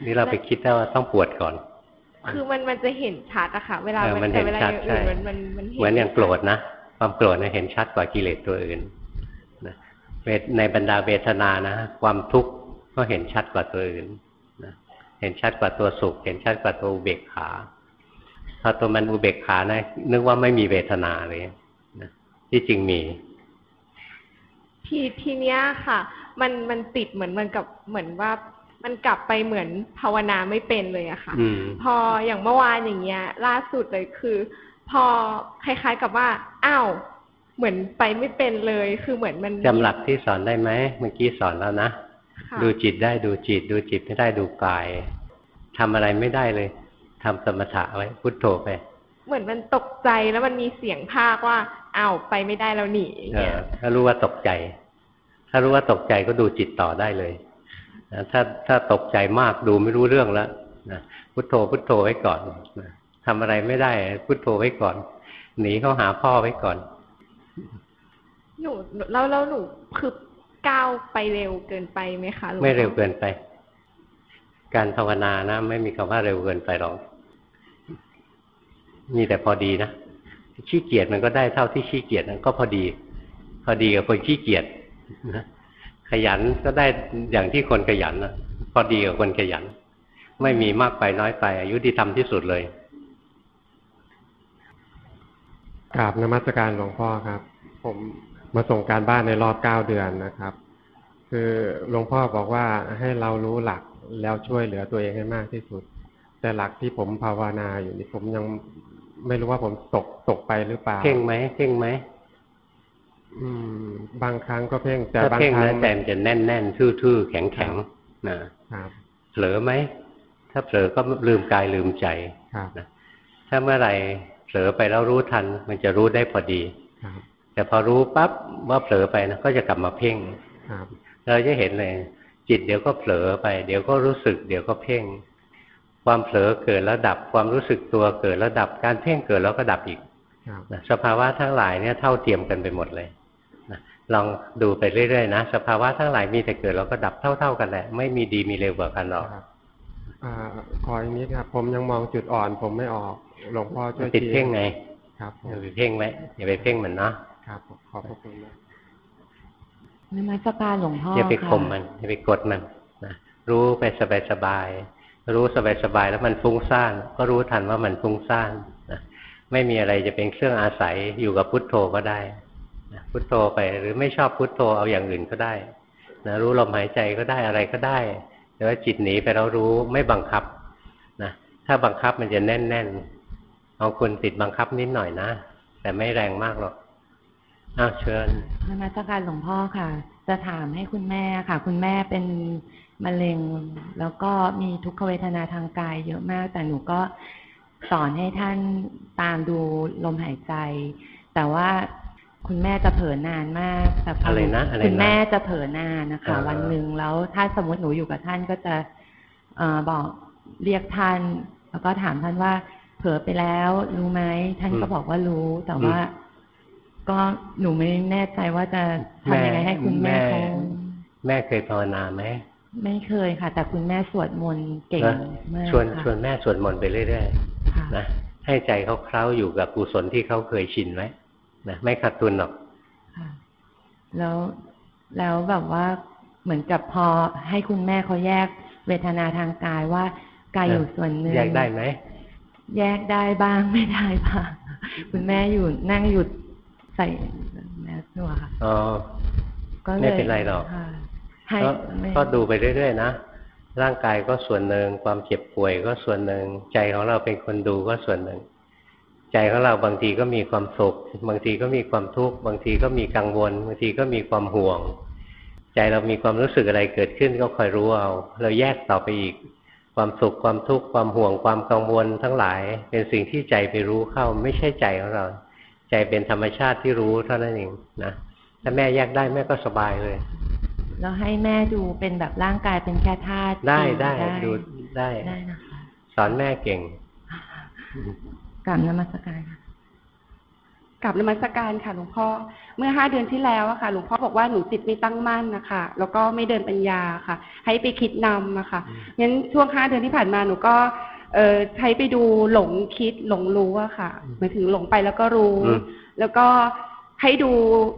นี่เราไปคิดว่าต้องปวดก่อน คือมันมันจะเห็นชัดอะค่ะ เวลาเออมันเห็นแต่เวลาชัดอย่างอื่นใช่มันมันมันเห็นเหมือนอย่างโกรธนะความโกรธเนี่ยเห็นชัดกว่ากิเลสตัวอื่นนะเวทในบรรดาเวทนานะ ความทุกข์ก็เห็นชัดกว่าตัวอื่นนะเห็นชัดกว่าตัวสุข เห็นชัดกว่าตัวอุเบกขาพอตัวมันอุเบกขานะนึกว่าไม่มีเวทนาเลยนะที่จริงมี ทีทีเนี้ยค่ะ มันมันติดเหมือนมันกับเหมือนว่า มันกลับไปเหมือนภาวนาไม่เป็นเลยอะค่ะอืมพออย่างเมื่อวานอย่างเงี้ย ล่าสุดเลยคือ พอคล้ายๆกับว่าอ้าวเหมือนไปไม่เป็นเลย คือเหมือนมันจำหลักที่สอนได้ไหมเมื่อกี้สอนแล้วนะค่ะดูจิตได้ดูจิต ดูจิตไม่ได้ดูกายทำอะไรไม่ได้เลยทำสมถะไว้พุทโธไป เหมือนมันตกใจแล้วมันมีเสียงภาคว่าอ้าวไปไม่ได้แล้วหนีอย่างเอเงี้อยถ้ารู้ว่าตกใจ ถ้ารู้ว่าตกใจก็ดูจิตต่อได้เลย นะถ้าถ้าตกใจมากดูไม่รู้เรื่องแล้วนะพุทโธพุทโธไว้ก่อนนะทำอะไรไม่ได้ พุทโธไว้ก่อน หนีเข้าหาพ่อไว้ก่อน หนูแล้วแล้วหนูคือก้าวไปเร็วเกินไปไหมคะหลวงพ่อไม่เร็วเกินไป การภาวนานะ ไม่มีคำว่าเร็วเกินไปหรอกมีแต่พอดีนะขี้เกียจมันก็ได้เท่าที่ขี้เกียจนั้นก็พอดี พอดีกับคนขี้เกียจนะ ขยันก็ได้อย่างที่คนขยันนะพอดีกับคนขยัน ไม่มีมากไปน้อยไป อายุที่ทำที่สุดเลยกราบนมัสการหลวงพ่อครับ ผมมาส่งการบ้านในรอบเก้าเดือนนะครับ คือหลวงพ่อบอกว่าให้เรารู้หลักแล้วช่วยเหลือตัวเองให้มากที่สุด แต่หลักที่ผมภาวนาอยู่นี่ผมยังไม่รู้ว่าผมตกตกไปหรือเปล่าเพ่งไหมเพ่งไหมอืม บางครั้งก็เพ่งแต่ถ้าบางเพ่งครั้แล้วงใจมันจะแน่นแน่นๆทื่อๆแข็งแข็งๆนะครับเผลอไหมถ้าเผลอก็ลืมกายลืมใจครับถ้าเมื่อไหร่เผลอไปแล้วรู้ทัน มันจะรู้ได้พอดีครับแต่พอรู้ปั๊บว่าเผลอไปนะก็จะกลับมาเพ่งครับเราจะเห็นเลย จิตเดี๋ยวก็เผลอไป เดี๋ยวก็รู้สึก เดี๋ยวก็เพ่ง ความเผลอเกิดแล้วดับความรู้สึกตัวเกิดแล้วดับการเพ่งเกิดแล้วก็ดับอีกครับนะสภาวะทั้งหลายเนี่ยเท่าเทียมกันไปหมดเลยนะ ลองดูไปเรื่อยๆนะสภาวะทั้งหลายมีแต่เกิดแล้วก็ดับเท่า ๆ กันแหละ ไม่มีดีมีเร็วกว่ากันหรอกครับอ่าขออีกนิดครับ ผมยังมองจุดอ่อนผมไม่ออกหลวงพ่อช่วยติดชี้เพ่งไง ครับผมอย่าไปเพ่งไว้อย่าไปเพ่งมันเนาะครับขอบพระคุณนะนมัสการหลวงพ่ออย่าไปค่ะข่มมันอย่าไปกดมันนะรู้ไปสบายๆรู้สบายๆแล้วมันฟุ้งซ่านก็รู้ทันว่ามันฟุ้งซ่านนะไม่มีอะไรจะเป็นเครื่องอาศัยอยู่กับพุทโธก็ได้นะ พุทโธไป หรือไม่ชอบพุทโธเอาอย่างอื่นก็ได้นะรู้ลมหายใจก็ได้อะไรก็ได้แต่ว่าจิตหนีไปแล้วรู้ไม่บังคับนะถ้าบังคับมันจะแน่นๆเอาคุณติดบังคับนิดหน่อยนะแต่ไม่แรงมากหรอกอ้าวเชิญนมัสการหลวงพ่อค่ะ จะถามให้คุณแม่ค่ะ คุณแม่เป็นมะเร็ง แล้วก็มีทุกขเวทนาทางกายเยอะมาก แต่หนูก็สอนให้ท่านตามดูลมหายใจ แต่ว่า คุณแม่จะเผลอนานมากแต่พอะไรนะอะไรนะคุณแม่จะเผลอนานนะคะอ่าวันหนึ่งแล้ว ถ้าสมมติหนูอยู่กับท่านก็จะเออบอกเรียกท่าน แล้วก็ถามท่านว่า เผลอไปแล้วรู้ไหมท่านก็บอกว่ารู้ แต่ว่า ก็หนูไม่แน่ใจว่าจะทำยังไงให้คุณแม่เขาแม่เคยภาวนาไหมไม่เคยค่ะ แต่คุณแม่สวดมนต์เก่งนะมากชวนค่ะชวนแม่สวดมนต์ไปเรื่อยค่ะๆนะให้ใจเขาเคล้าอยู่กับกุศลที่เขาเคยชินไว้ นะไม่ขาดทุนหรอกค่ะแล้วแล้วแบบว่าเหมือนกับพอให้คุณแม่เขาแยกเวทนาทางกายว่ากายอยู่ส่วนหนึ่งแยกได้ไหมแยกได้บ้างไม่ได้บ้างคุณแม่อยู่นั่งหยุดใส่แมสด้วยค่ะอ๋อก็เลยไม่เป็นไรหรอกค่ะให้ก็ไม่ก็ดูไปเรื่อยๆนะร่างกายก็ส่วนหนึ่งความเจ็บป่วยก็ส่วนหนึ่งใจของเราเป็นคนดูก็ส่วนหนึ่ง ใจของเราบางทีก็มีความสุข บางทีก็มีความทุกข์บางทีก็มีกังวล บางทีก็มีความห่วง ใจเรามีความรู้สึกอะไรเกิดขึ้นก็คอยรู้เอา เราแยกต่อไปอีก ความสุขความทุกข์ความห่วงความกังวลทั้งหลาย เป็นสิ่งที่ใจไปรู้เข้าไม่ใช่ใจของเรา ใจเป็นธรรมชาติที่รู้เท่านั้นเองนะถ้าแม่แยกได้แม่ก็สบายเลยเราให้แม่ดูเป็นแบบร่างกายเป็นแค่ธาตุได้ได้ดูได้ได้นะคะสอนแม่เก่ง กลับนมัสการค่ะกลับนมัสการค่ะหลวงพ่อ เมื่อห้าเดือนที่แล้วอะค่ะหลวงพ่อบอกว่าหนูจิตไม่ตั้งมั่นนะคะแล้วก็ไม่เดินปัญญาค่ะ ให้ไปคิดนำอะค่ะงั้นช่วงห้าเดือนที่ผ่านมาหนูก็ เออใช้ไปดูหลงคิดหลงรู้อะค่ะหมายถึงหลงไปแล้วก็รู้ แล้วก็ให้ดู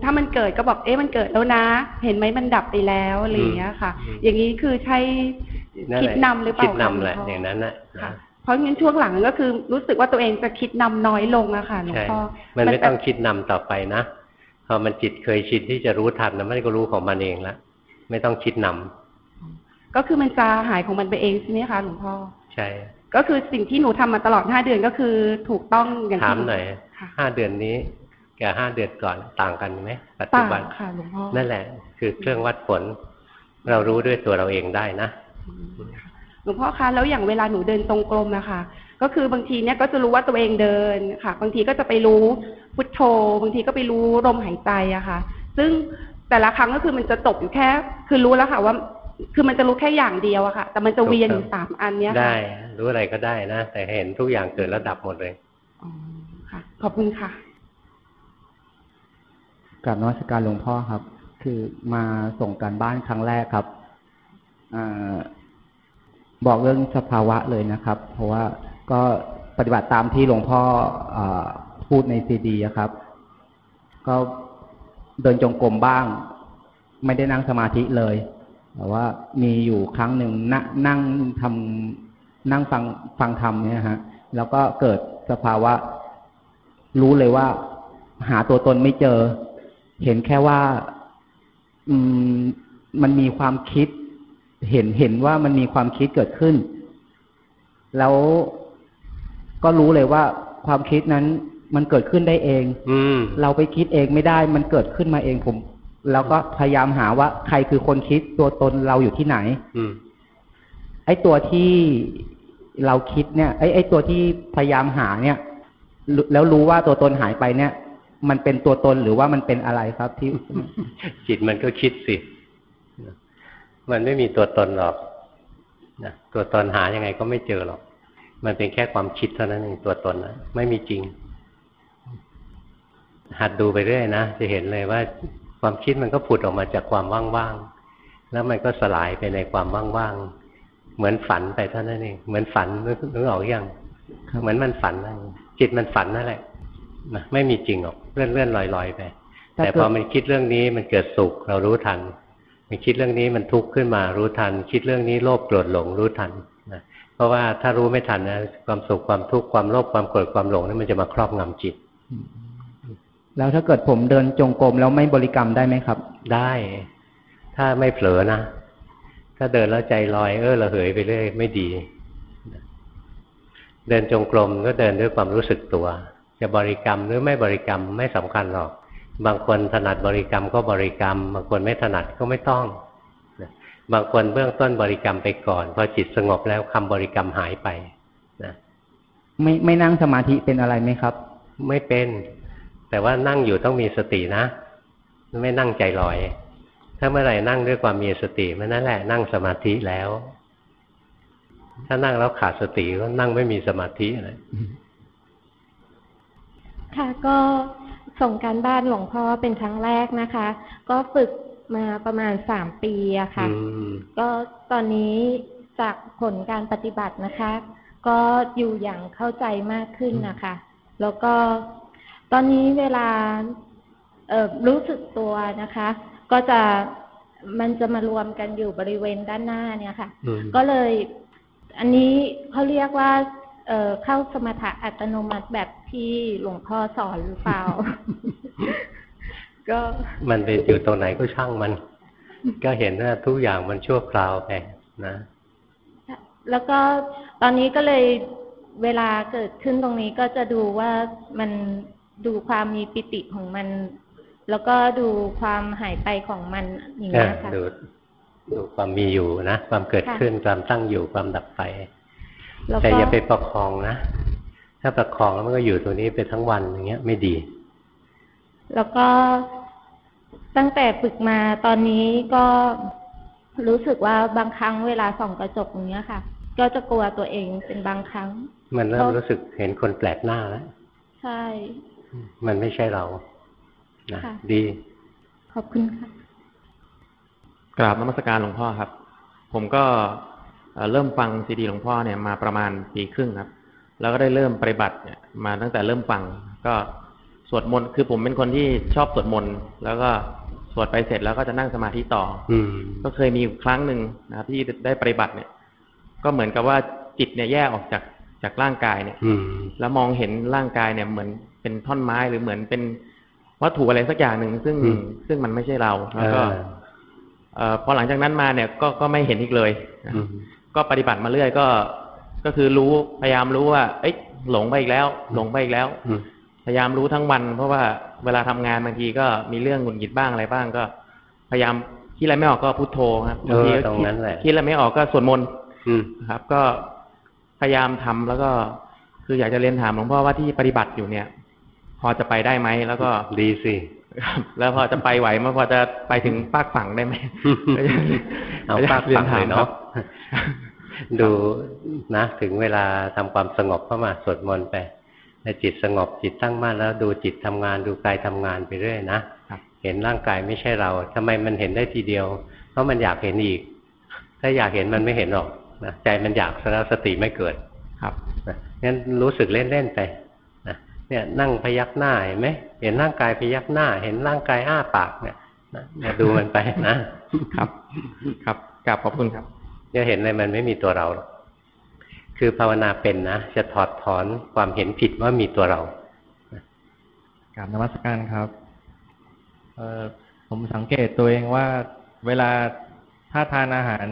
ถ้ามันเกิดก็บอกเอ๊ะมันเกิดแล้วนะ เห็นไหมมันดับไปแล้วอะไรอย่างเงี้ยค่ะ อย่างนี้คือใช้คิดนำหรือเปล่าคิดนำแหละอย่างนั้นนะ เพราะงั้นช่วงหลังก็คือรู้สึกว่าตัวเองจะคิดนำน้อยลงอะค่ะหลวงพ่อมันไม่ต้องคิดนำต่อไปนะพอมันจิตเคยชินที่จะรู้ทันนะมันก็รู้ของมันเองละไม่ต้องคิดนำก็คือมันจะหายของมันไปเองใช่ไหมคะหลวงพ่อใช่ก็คือสิ่งที่หนูทำมาตลอดห้าเดือนก็คือถูกต้องอย่างที่ถามหน่อยห้าเดือนนี้กับห้าเดือนก่อนต่างกันไหมปัจจุบันค่ะหลวงพ่อนั่นแหละ คือเครื่องวัดผล เรารู้ด้วยตัวเราเองได้นะ หลวงพ่อคะแล้วอย่างเวลาหนูเดินตรงกลมนะคะก็คือบางทีเนี่ยก็จะรู้ว่าตัวเองเดินค่ะ บางทีก็จะไปรู้พุทโธ บางทีก็ไปรู้ลมหายใจอะค่ะ ซึ่งแต่ละครั้งก็คือมันจะจบอยู่แค่ คือรู้แล้วค่ะว่า คือมันจะรู้แค่อย่างเดียวอะค่ะ แต่มันจะเวียนอยู่สามอันเนี้ยได้ รู้อะไรก็ได้นะ แต่เห็นทุกอย่างเกิดแล้วดับหมดเลยอ๋อค่ะ ขอบคุณค่ะกับนวัตการหลวงพ่อครับ คือมาส่งการบ้านครั้งแรกครับอ บอกเรื่องสภาวะเลยนะครับ เพราะว่าก็ปฏิบัติตามที่หลวงพ่ออพูดในซีดีครับ ก็เดินจงกรมบ้าง ไม่ได้นั่งสมาธิเลย แต่ว่ามีอยู่ครั้งหนึ่งนนั่งทำนั่งฟังฟังธรรมเนี่ยฮะ แล้วก็เกิดสภาวะ รู้เลยว่า หาตัวตนไม่เจอ เห็นแค่ว่า อืมมันมีความคิด เห็นเห็นว่ามันมีความคิดเกิดขึ้น แล้วก็รู้เลยว่าความคิดนั้นมันเกิดขึ้นได้เอง อืเราไปคิดเองไม่ได้ มันเกิดขึ้นมาเองผม แล้วก็พยายามหาว่าใครคือคนคิดตัวตนเราอยู่ที่ไหน อืไอ้ตัวที่เราคิดเนี่ย ไอ้ไอ้ตัวที่พยายามหาเนี่ย แล้วรู้ว่าตัวตนหายไปเนี่ย มันเป็นตัวตนหรือว่ามันเป็นอะไรครับที่ จิตมันก็คิดสิ มันไม่มีตัวตนหรอกนะตัวตนหายังไงก็ไม่เจอหรอก มันเป็นแค่ความคิดเท่านั้นเองตัวตนนะไม่มีจริง หัดดูไปเรื่อยนะจะเห็นเลยว่าความคิดมันก็ผุดออกมาจากความว่างๆ แล้วมันก็สลายไปในความว่างๆ เหมือนฝันไปเท่านั้นเอง เหมือนฝันนึกออกยังเหมือนมันฝันนั่นจิตมันฝันนั่นแหละนะไม่มีจริงหรอกเลื่อนเลื่อนลอยลอยไป แต่พอมันคิดเรื่องนี้มันเกิดสุขเรารู้ทันมัน คิดเรื่องนี้มันทุกข์ขึ้นมารู้ทัน คิดเรื่องนี้โลภโกรธหลงรู้ทันนะเพราะว่าถ้ารู้ไม่ทันนะความสุขความทุกข์ความโลภความโกรธความหลงนี่มันจะมาครอบงำจิต แล้วถ้าเกิดผมเดินจงกรมแล้วไม่บริกรรมได้ไหมครับ ได้ ถ้าไม่เผลอนะถ้าเดินแล้วใจลอยเออระเหยไปเรื่อยไม่ดี เดินจงกรมก็เดินด้วยความรู้สึกตัว จะบริกรรมหรือไม่บริกรรมไม่สำคัญหรอก บางคนถนัดบริกรรมก็บริกรรม บางคนไม่ถนัดก็ไม่ต้อง บางคนเบื้องต้นบริกรรมไปก่อนพอจิตสงบแล้วคำบริกรรมหายไปนะไม่ไม่นั่งสมาธิเป็นอะไรไหมครับ ไม่เป็น แต่ว่านั่งอยู่ต้องมีสตินะ ไม่นั่งใจลอย ถ้าเมื่อไหร่นั่งด้วยความมีสติมันนั่นแหละนั่งสมาธิแล้ว ถ้านั่งแล้วขาดสติก็นั่งไม่มีสมาธิอะไรค่ะก็ ส่งการบ้านหลวงพ่อเป็นครั้งแรกนะคะ ก็ฝึกมาประมาณสามปีอะค่ะ ก็ตอนนี้จากผลการปฏิบัตินะคะ ก็อยู่อย่างเข้าใจมากขึ้นนะคะ แล้วก็ตอนนี้เวลาเออรู้สึกตัวนะคะ ก็จะมันจะมารวมกันอยู่บริเวณด้านหน้าเนี่ยค่ะ ก็เลย อันนี้เขาเรียกว่า เอ่อเข้าสมถะอัตโนมัติแบบที่หลวงพ่อสอนหรือเปล่า ก็มันไปอยู่ตรงไหนก็ช่างมัน ก็เห็นว่าทุกอย่างมันชั่วคราวไปนะแล้วก็ตอนนี้ก็เลยเวลาเกิดขึ้นตรงนี้ก็จะดูว่ามันดูความมีปิติของมัน แล้วก็ดูความหายไปของมันอย่างนี้ค่ะดูดูความมีอยู่นะ ความเกิดขึ้นความตั้งอยู่ความดับไป แต่อย่าไปประคองนะ ถ้าประคองแล้วมันก็อยู่ตัวนี้ไปทั้งวันอย่างเงี้ย ไม่ดี แล้วก็ตั้งแต่ฝึกมาตอนนี้ก็รู้สึกว่าบางครั้งเวลาส่องกระจกอย่างเงี้ยค่ะ ก็จะกลัวตัวเองเป็นบางครั้ง มันเริ่มรู้สึกเห็นคนแปลกหน้าแล้วใช่ มันไม่ใช่เรานะดี ขอบคุณค่ะกราบนมัสการหลวงพ่อครับ ผมก็ เริ่มฟังซีดีหลวงพ่อเนี่ยมาประมาณปีครึ่งครับ แล้วก็ได้เริ่มปฏิบัติเนี่ยมาตั้งแต่เริ่มฟัง ก็สวดมนต์คือผมเป็นคนที่ชอบสวดมนต์แล้วก็สวดไปเสร็จแล้วก็จะนั่งสมาธิต่อ อืก็เคยมีครั้งหนึ่งนะครับที่ได้ปฏิบัติเนี่ย ก็เหมือนกับว่าจิตเนี่ยแยกออกจากจากร่างกายเนี่ยแล้วมองเห็นร่างกายเนี่ยเหมือนเป็นท่อนไม้หรือเหมือนเป็นวัตถุอะไรสักอย่างหนึ่งซึ่งซึ่งมันไม่ใช่เราแล้วก็อพอหลังจากนั้นมาเนี่ยก็ก็ไม่เห็นอีกเลย ก็ปฏิบัติมาเรื่อยก็ ก็คือรู้พยายามรู้ว่า เอ้ยหลงไปอีกแล้ว หลงไปอีกแล้วพยายามรู้ทั้งวัน เพราะว่าเวลาทำงานบางทีก็มีเรื่องหงุดหงิดบ้างอะไรบ้างก็ พยายามคิดอะไรไม่ออกก็พุโทโธครับบางทีก็คิดอะไรไม่ออกก็สวดมนต์ครับ ก็พยายามทำแล้วก็คืออยากจะเรียนถามหลวงพ่อว่าที่ปฏิบัติอยู่เนี่ย พอจะไปได้ไหมแล้วก็ดีสิ แล้วพอจะไปไหวมั้ยพอจะไปถึงปากฝั่งได้ไหมเอาปากฝั่งเลยเนาะดูนะถึงเวลาทำความสงบเข้ามาสวดมนต์ไปในจิตสงบจิตตั้งมั่นแล้วดูจิตทำงานดูกายทำงานไปเรื่อยนะเห็นร่างกายไม่ใช่เราทำไมมันเห็นได้ทีเดียว เพราะมันอยากเห็นอีก ถ้าอยากเห็นมันไม่เห็นหรอกนะใจมันอยากแล้วสติไม่เกิด ครับงั้นรู้สึกเล่นๆไป เนี่ยนั่งพยักหน้าเห็นไหมเห็นร่างกายพยักหน้า เห็นร่างกายอ้าปากเนี่ยมาดูมันไปนะ ครับ ครับกลับขอบคุณครับจะเห็นอะไรมันไม่มีตัวเราหรอกคือภาวนาเป็นนะจะถอดถอนความเห็นผิดว่ามีตัวเรากราบนมัสการครับเออผมสังเกตตัวเองว่า เวลาถ้าทานอาหาร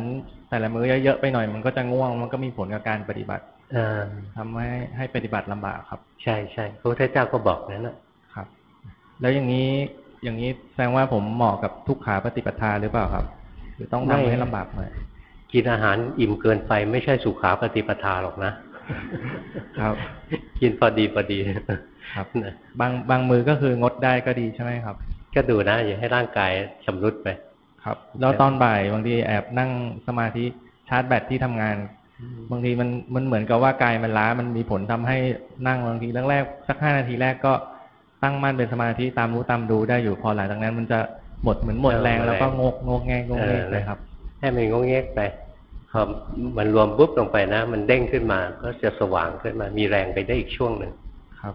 แต่ละมื้อเยอะๆไปหน่อย มันก็จะง่วงมันก็มีผลกับการปฏิบัติ ทำให้ให้ปฏิบัติลำบากครับ ใช่ใช่พระพุทธเจ้าก็บอกนั่นแหละครับ แล้วอย่างนี้อย่างนี้แสดงว่าผมเหมาะกับทุกขาปฏิปทาหรือเปล่าครับ หรือต้องทำให้ลำบากหน่อยกินอาหารอิ่มเกินไปไม่ใช่สุขาปฏิปทาหรอกนะ ครับ กินพอดีพอดีครับบางบางมือก็คืองดได้ก็ดีใช่ไหมครับ ก็ดูนะอย่าให้ร่างกายชำรุดไป ครับ แล้วตอนบ่ายบางทีแอบนั่งสมาธิชาร์จแบตที่ทำงาน บางทีมันมันเหมือนกับว่ากายมันล้ามันมีผลทำให้นั่งบางทีแรกๆสักห้านาทีแรกก็ตั้งมั่นเป็นสมาธิตามรู้ตามดูได้อยู่พอหลังจากนั้น มันจะหมดเหมือนหมดแรงแล้วก็งกงกแงงกแงเลยครับให้มันงกแงกไปพอมันรวมปุ๊บลงไปนะ มันเด้งขึ้นมาก็จะสว่างขึ้นมา มีแรงไปได้อีกช่วงหนึ่งครับ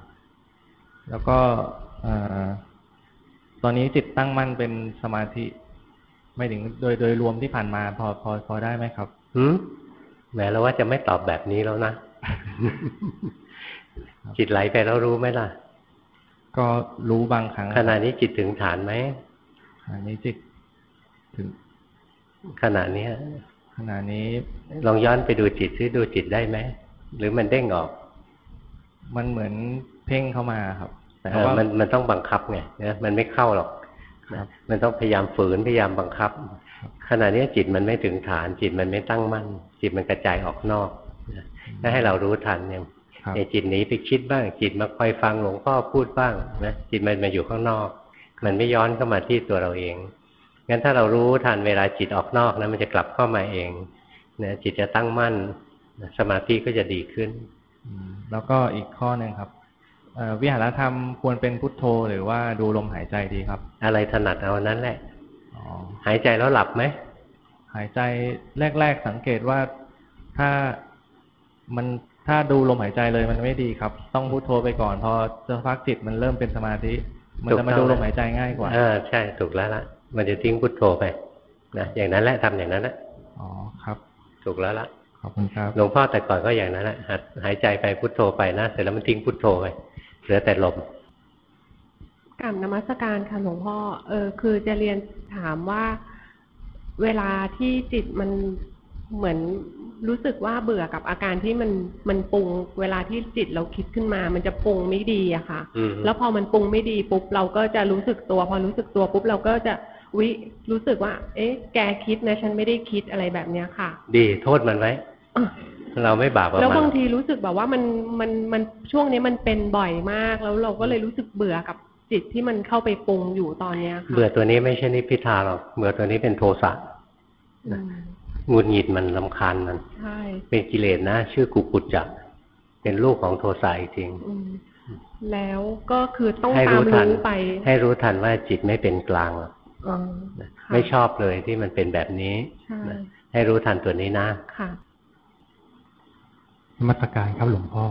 แล้วก็อตอนนี้จิตตั้งมั่นเป็นสมาธิ ไม่ถึงโดยโดยรวมที่ผ่านมา พอพอพอได้ไหมครับอืม แม้แล้วว่าจะไม่ตอบแบบนี้แล้วนะ จิตไหลไปแล้วรู้ไหมล่ะ ก็รู้บางครั้งขณะนี้จิตถึงฐานไหมขณะนี้จิตถึงขณะนี้ขณะนี้ลองย้อนไปดูจิตซิดูจิตได้ไหมหรือมันเด้งออก มันเหมือนเพ่งเข้ามาครับ แต่ว่ามันมันต้องบังคับไงนะมันไม่เข้าหรอกมันต้องพยายามฝืนพยายามบังคับ ขณะนี้จิตมันไม่ถึงฐาน จิตมันไม่ตั้งมั่น จิตมันกระจายออกนอกถ้าให้เรารู้ทันเนี่ยในจิตหนีไปคิดบ้าง จิตมาคอยฟังหลวงพ่อพูดบ้างนะจิตมันมาอยู่ข้างนอก มันไม่ย้อนเข้ามาที่ตัวเราเองงั้นถ้าเรารู้ทันเวลาจิตออกนอกนะมันจะกลับเข้ามาเองนะจิตจะตั้งมั่นสมาธิก็จะดีขึ้นแล้วก็อีกข้อหนึ่งครับวิหารธรรมควรเป็นพุทโธหรือว่าดูลมหายใจดีครับ อะไรถนัดเอานั้นแหละ หายใจแล้วหลับไหม หายใจแรก ๆ สังเกตว่าถ้ามันถ้าดูลมหายใจเลยมันไม่ดีครับ ต้องพุโทโธไปก่อนพอจะพักจิตมันเริ่มเป็นสมาธิ มันจะมาดูลมหายใจง่ายกว่าอ่าใช่ถูกแล้วละมันจะทิ้งพุโทโธไปนะอย่างนั้นแหละทำอย่างนั้นแหละอ๋อครับ ถูกแล้วละขอบคุณครับหลวงพ่อแต่ก่อนก็อย่างนั้นแหละหายใจไปพุโทโธไปนะเสร็จแล้วมันทิ้งพุโทโธไปเหลือแต่ลม กลับนมัสการค่ะหลวงพ่อ เออ คือจะเรียนถามว่าเวลาที่จิตมันเหมือนรู้สึกว่าเบื่อกับอาการที่มันมันปรุง เวลาที่จิตเราคิดขึ้นมา มันจะปรุงไม่ดีอะค่ะ แล้วพอมันปรุงไม่ดีปุ๊บเราก็จะรู้สึกตัว พอรู้สึกตัวปุ๊บเราก็จะวิรู้สึกว่า เอ๊ะ แกคิดนะ ฉันไม่ได้คิดอะไรแบบเนี้ยค่ะ ดีโทษมันไว้เราไม่บาปแล้วบางทีรู้สึกแบบว่ามันมันมันช่วงนี้มันเป็นบ่อยมากแล้วเราก็เลยรู้สึกเบื่อกับ จิตที่มันเข้าไปปรุงอยู่ตอนเนี้ยค่ะเบื่อตัวนี้ไม่ใช่นิพพิทาหรอกเบื่อตัวนี้เป็นโทสะงุนหงิดมันลำคาญมันใช่เป็นกิเลสนะ ชื่อกุกุจจะเป็นลูกของโทสะจริงแล้วก็คือต้องตามรู้ไป ให้รู้ทันว่าจิตไม่เป็นกลางไม่ชอบเลยที่มันเป็นแบบนี้ให้รู้ทันตัวนี้นะค่ะมัตการครับหลวงพ่อ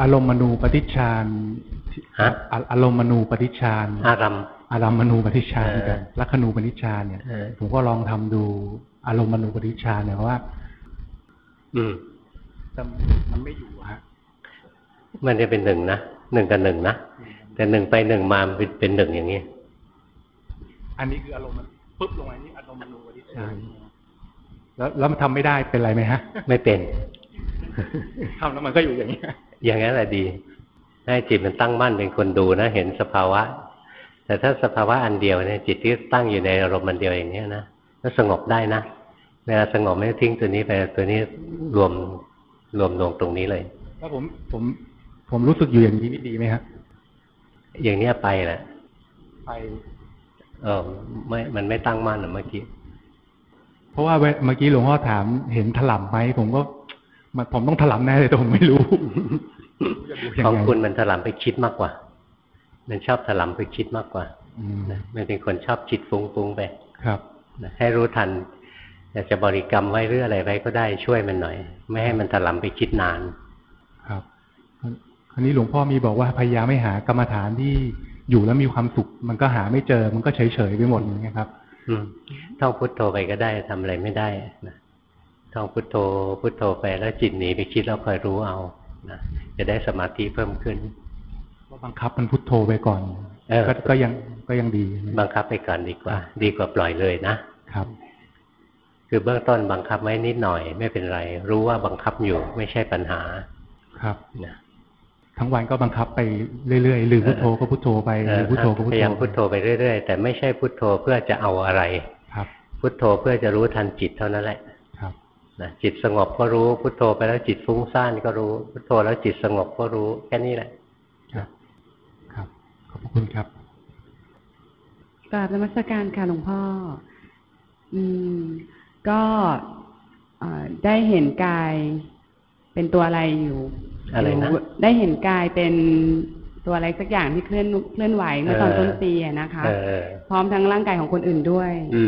อารมณ์มณูปฏิชานอารมณ์มณูปฏิชานอารมอารมณ์มณูปฏิชานกันลักขณูปฏิชานเนี่ยผมก็ลองทำดูอารมณ์มณูปฏิชานเนี่ยว่า อืมแต่มันไม่อยู่ฮะมันจะเป็นหนึ่งนะหนึ่งกับหนึ่งนะแต่หนึ่งไปหนึ่งมาเป็นเป็นหนึ่งอย่างนี้ อันนี้คืออารมณ์มันปุ๊บลงไปนี่อารมณ์มณูปฏิชานแล้วแล้วมันทำไม่ได้เป็นไรไหมฮะ ไม่เป็นทำแล้วมันก็อยู่อย่างนี้ อย่างนั้นแหละดี ให้จิตมันตั้งมั่นเป็นคนดูนะ เห็นสภาวะ แต่ถ้าสภาวะอันเดียวเนี่ยจิตที่ตั้งอยู่ในอารมณ์อันเดียวอย่างนี้นะก็สงบได้นะเวลาสงบไม่ทิ้งตัวนี้ไปตัวนี้รวมรวมลงตรงนี้เลยถ้าผมผมผมรู้สึกอยู่อย่างนี้ดีไหมครับอย่างเนี้ยไปแหละไป เออไม่ มันไม่ตั้งมั่นหรอเมื่อกี้เพราะว่าเมื่อกี้หลวงพ่อถามเห็นถล่มไหมผมก็ผมต้องถลำแน่เลยแต่ผมไม่รู้ ของคุณมันถลำไปคิดมากกว่า มันชอบถลำไปคิดมากกว่ามันเป็นคนชอบจิตฟุ้งๆไปครับให้รู้ทันอยากจะบริกรรมไว้หรืออะไรไว้ก็ได้ช่วยมันหน่อย ไม่ให้มันถลำไปคิดนาน ครับคราวนี้หลวงพ่อมีบอกว่าพยายามไม่หากรรมฐานที่อยู่แล้วมีความสุข มันก็หาไม่เจอ มันก็เฉยๆไปหมดอย่างนี้ครับ อืมท่องพุทโธไปก็ได้ทำอะไรไม่ได้นะท่องพุทโธพุทโธไปแล้วจิตหนีไปคิดแล้วคอยรู้เอา นะจะได้สมาธิเพิ่มขึ้นก็บังคับมันพุทโธไปก่อนกก็ยังก็ยังดี บังคับไปก่อนดีกว่า ดีกว่าปล่อยเลยนะครับ คือเบื้องต้นบังคับไว้นิดหน่อย ไม่เป็นไร รู้ว่าบังคับอยู่ไม่ใช่ปัญหาครับนะทั้งวันก็บังคับไปเรื่อยๆหรือพุทโธก็พุทโธไปหรือพุทโธก็พุทโธพยายามพุทโธไปเรื่อยๆแต่ไม่ใช่พุทโธเพื่อจะเอาอะไร ครับ พุทโธเพื่อจะรู้ทันจิตเท่านั้นแหละ นะจิตสงบก็รู้พุทโธไปแล้วจิตฟุ้งซ่านก็รู้ พุทโธแล้วจิตสงบก็รู้แค่นี้แหละ ครับ ครับขอบคุณครับกราบนมัสการค่ะหลวงพ่อ อืม ก็ได้เห็นกายเป็นตัวอะไรอยู่อะไรนะได้เห็นกายเป็นตัวอะไรสักอย่างที่เคลื่อนเคลื่อนไหวเมื่อตอนต้นปีนะคะพร้อมทั้งร่างกายของคนอื่นด้วย อื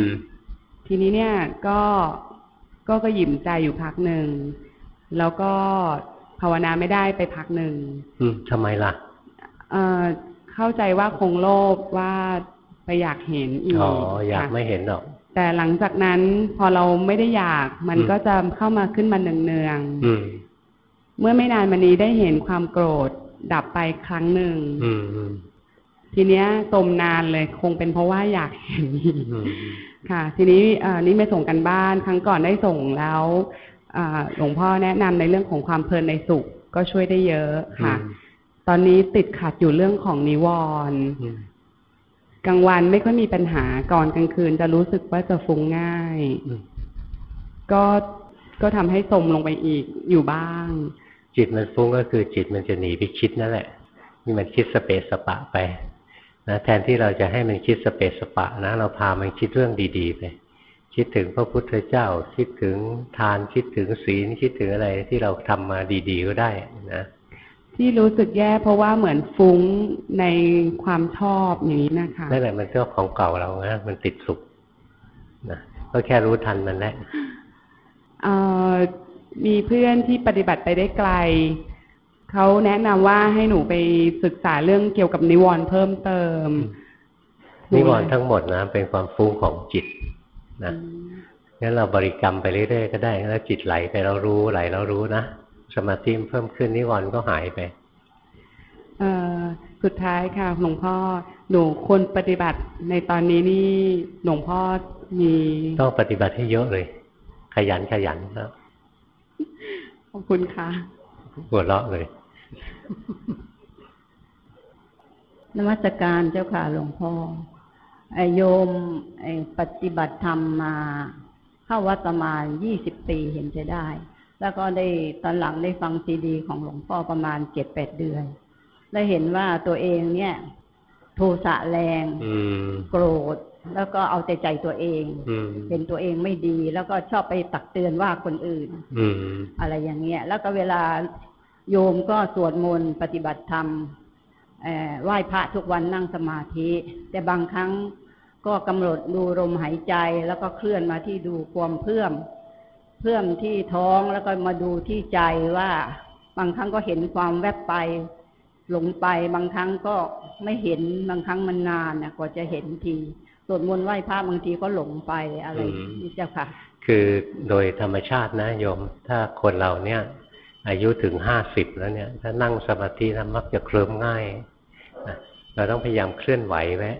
ทีนี้เนี่ยก็ ก็ก็หยิมใจอยู่พักหนึ่ง แล้วก็ภาวนาไม่ได้ไปพักหนึ่งอืมทำไมล่ะ เอ่อเข้าใจว่าคงโลภว่าไปอยากเห็นอีกอ๋ออยากไม่เห็นหรอก แต่หลังจากนั้นพอเราไม่ได้อยาก มันก็จะเข้ามาขึ้นมาเนืองๆเมื่อไม่นานมานี้ได้เห็นความโกรธดับไปครั้งหนึ่งทีเนี้ยตมนานเลยคงเป็นเพราะว่าอยากเห็นค่ะ ทีนี้นี่ไม่ส่งกันบ้านครั้งก่อนได้ส่งแล้วหลวงพ่อแนะนำในเรื่องของความเพลินในสุขก็ช่วยได้เยอะค่ะ ตอนนี้ติดขัดอยู่เรื่องของนิวรณ์กลางวันไม่ค่อยมีปัญหาก่อนกลางคืนจะรู้สึกว่าจะฟุ้งง่าย ก็ก็ทำให้สมลงไปอีกอยู่บ้าง จิตมันฟุ้งก็คือจิตมันจะหนีไปคิดนั่นแหละนี่มันคิดสเปสสปะไป นะแทนที่เราจะให้มันคิดสเปสสปะนะเราพามันคิดเรื่องดีๆไปคิดถึงพระพุทธเจ้า คิดถึงทานคิดถึงศีลคิดถึงอะไรที่เราทำมาดี ๆ ก็ได้นะที่รู้สึกแย่เพราะว่าเหมือนฟุ้งในความชอบอย่างนี้นะคะนั่นแหละมันเรื่องของเก่าเรานะมันติดสุขนะก็แค่รู้ทันมันแหละมีเพื่อนที่ปฏิบัติไปได้ไกล เขาแนะนำว่าให้หนูไปศึกษาเรื่องเกี่ยวกับนิวรณ์เพิ่มเติม นิวรณ์ทั้งหมดนะ เป็นความฟุ้งของจิตนะงั้นเราบริกรรมไปเรื่อยๆก็ได้แล้วจิตไหลไปเรารู้ไหลเรารู้นะสมาธิเพิ่มขึ้นนิวรณ์ก็หายไปเออสุดท้ายค่ะหลวงพ่อหนูควรปฏิบัติในตอนนี้นี่หลวงพ่อมีต้องปฏิบัติให้เยอะเลย ขยันขยันครับขอบคุณค่ะหัวเราะเลย นมัสการเจ้าค่ะหลวงพ่อไอโยมไอปฏิบัติธรรมมา เข้าวัดประมาณยี่สิบปีเห็นจะได้ แล้วก็ได้ตอนหลังได้ฟังซีดีของหลวงพ่อประมาณเจ็ดแปดเดือน แล้วเห็นว่าตัวเองเนี่ย โทสะแรงโกรธแล้วก็เอาใจใจตัวเองเป็นตัวเองไม่ดี แล้วก็ชอบไปตักเตือนว่าคนอื่นอะไรอย่างเงี้ย แล้วก็เวลา โยมก็สวดมนต์ปฏิบัติธรรมไหว้พระทุกวันนั่งสมาธิ แต่บางครั้งก็กำหนดดูลมหายใจแล้วก็เคลื่อนมาที่ดูความเพื่อมเพื่อมที่ท้องแล้วก็มาดูที่ใจว่า บางครั้งก็เห็นความแวบไป หลงไปบางครั้งก็ไม่เห็นบางครั้งมันนานนะกว่าจะเห็นทีสวดมนต์ไหว้พระบางทีก็หลงไปอะไรนี่เจ้าค่ะ คือโดยธรรมชาตินะโยม ถ้าคนเราเนี่ย อายุถึงห้าสิบแล้วเนี่ย ถ้านั่งสมาธินะมักจะเคลิ้มง่ายเราต้องพยายามเคลื่อนไหวไว้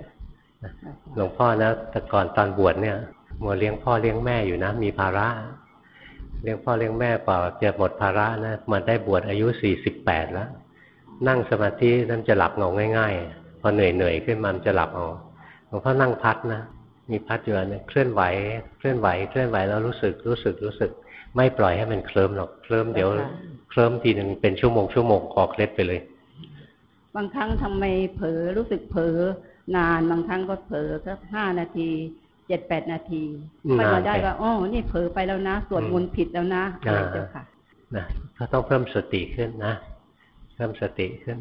หลวงพ่อนะแต่ก่อนตอนบวชเนี่ยมัวเลี้ยงพ่อเลี้ยงแม่อยู่นะ มีภาระเลี้ยงพ่อเลี้ยงแม่กว่าจะหมดภาระนะมาได้บวชอายุสี่สิบแปดแล้ว นั่งสมาธินั่นจะหลับเงาง่าย ๆ พอเหนื่อยเหนื่อยขึ้นมันจะหลับเอาหลวงพ่อนั่งพัดนะมีพัดอยู่เนี่ยเคลื่อนไหวเคลื่อนไหวเคลื่อนไหวแล้วรู้สึกรู้สึกรู้สึก ไม่ปล่อยให้มันเคลิ้มหรอกเคลิ้มเดี๋ยว เคลิ้มทีหนึ่งเป็นชั่วโมงชั่วโมงคอเคล็ดไปเลย บางครั้งทำไมเผลอรู้สึกเผลอนานบางครั้งก็เผลอสักห้านาทีเจ็ดแปดนาทีค่อยมาได้ว่าอ๋อนี่เผลอไปแล้วนะสวดมนต์ผิดแล้วนะอะไรเจ้าค่ะนะก็ต้องเพิ่มสติขึ้นนะเพิ่มสติขึ้น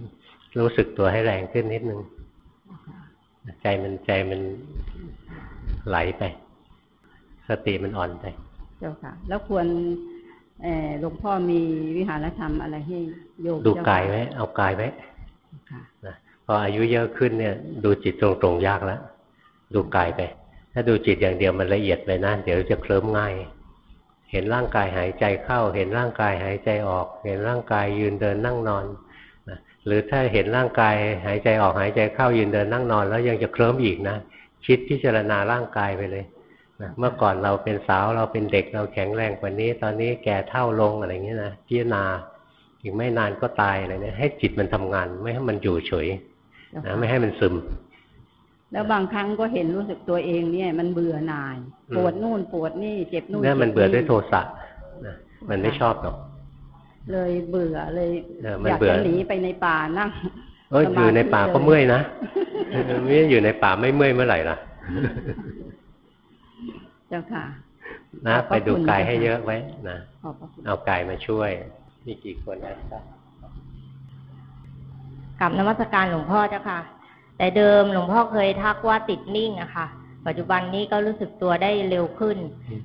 รู้สึกตัวให้แรงขึ้นนิดนึงใจมันใจมันไหลไป สติมันอ่อนไป เจ้าค่ะ แล้วควร หลวงพ่อมีวิหารธรรมอะไรให้โยมดูกายไว้เอากายไว้นะพออายุเยอะขึ้นเนี่ย ดูจิตตรงๆยากแล้วดูกายไป ถ้าดูจิตอย่างเดียวมันละเอียดไปนะเดี๋ยวจะเคลิ้มง่าย เห็นร่างกายหายใจเข้า เห็นร่างกายหายใจออก เห็นร่างกายยืนเดินนั่งนอนนะหรือถ้าเห็นร่างกายหายใจออกหายใจเข้ายืนเดินนั่งนอน แล้วยังจะเคลิ้มอีกนะคิดพิจารณาร่างกายไปเลย นะเมื่อก่อนเราเป็นสาวเราเป็นเด็กเราแข็งแรงกว่านี้ ตอนนี้แก่เท่าลงอะไรเงี้ยนะพิจารณาอีกไม่นานก็ตายอะไรเนี่ยให้จิตมันทำงาน ไม่ให้มันอยู่เฉยนะไม่ให้มันซึม แล้วบางครั้งก็เห็นรู้สึกตัวเองเนี่ย มันเบื่อหน่ายปวดนู่นปวดนี่เจ็บนู่นเนี่ยมันเบื่อด้วยโทสะนะมันไม่ชอบหรอกเลยเบื่อเลยอยากจะหนีไปในป่านั่งเอออยู่ในป่าก็เมื่อยนะไม่อยู่ในป่าไม่เมื่อยเมื่อไหร่ล่ะ เจ้าค่ะ นะ ไปดูกายให้เยอะไว้นะเอากายมาช่วย มีกี่คนนะจ๊ะกับนวัตการหลวงพ่อเจ้าค่ะ แต่เดิมหลวงพ่อเคยทักว่าติดนิ่งอะค่ะ ปัจจุบันนี้ก็รู้สึกตัวได้เร็วขึ้น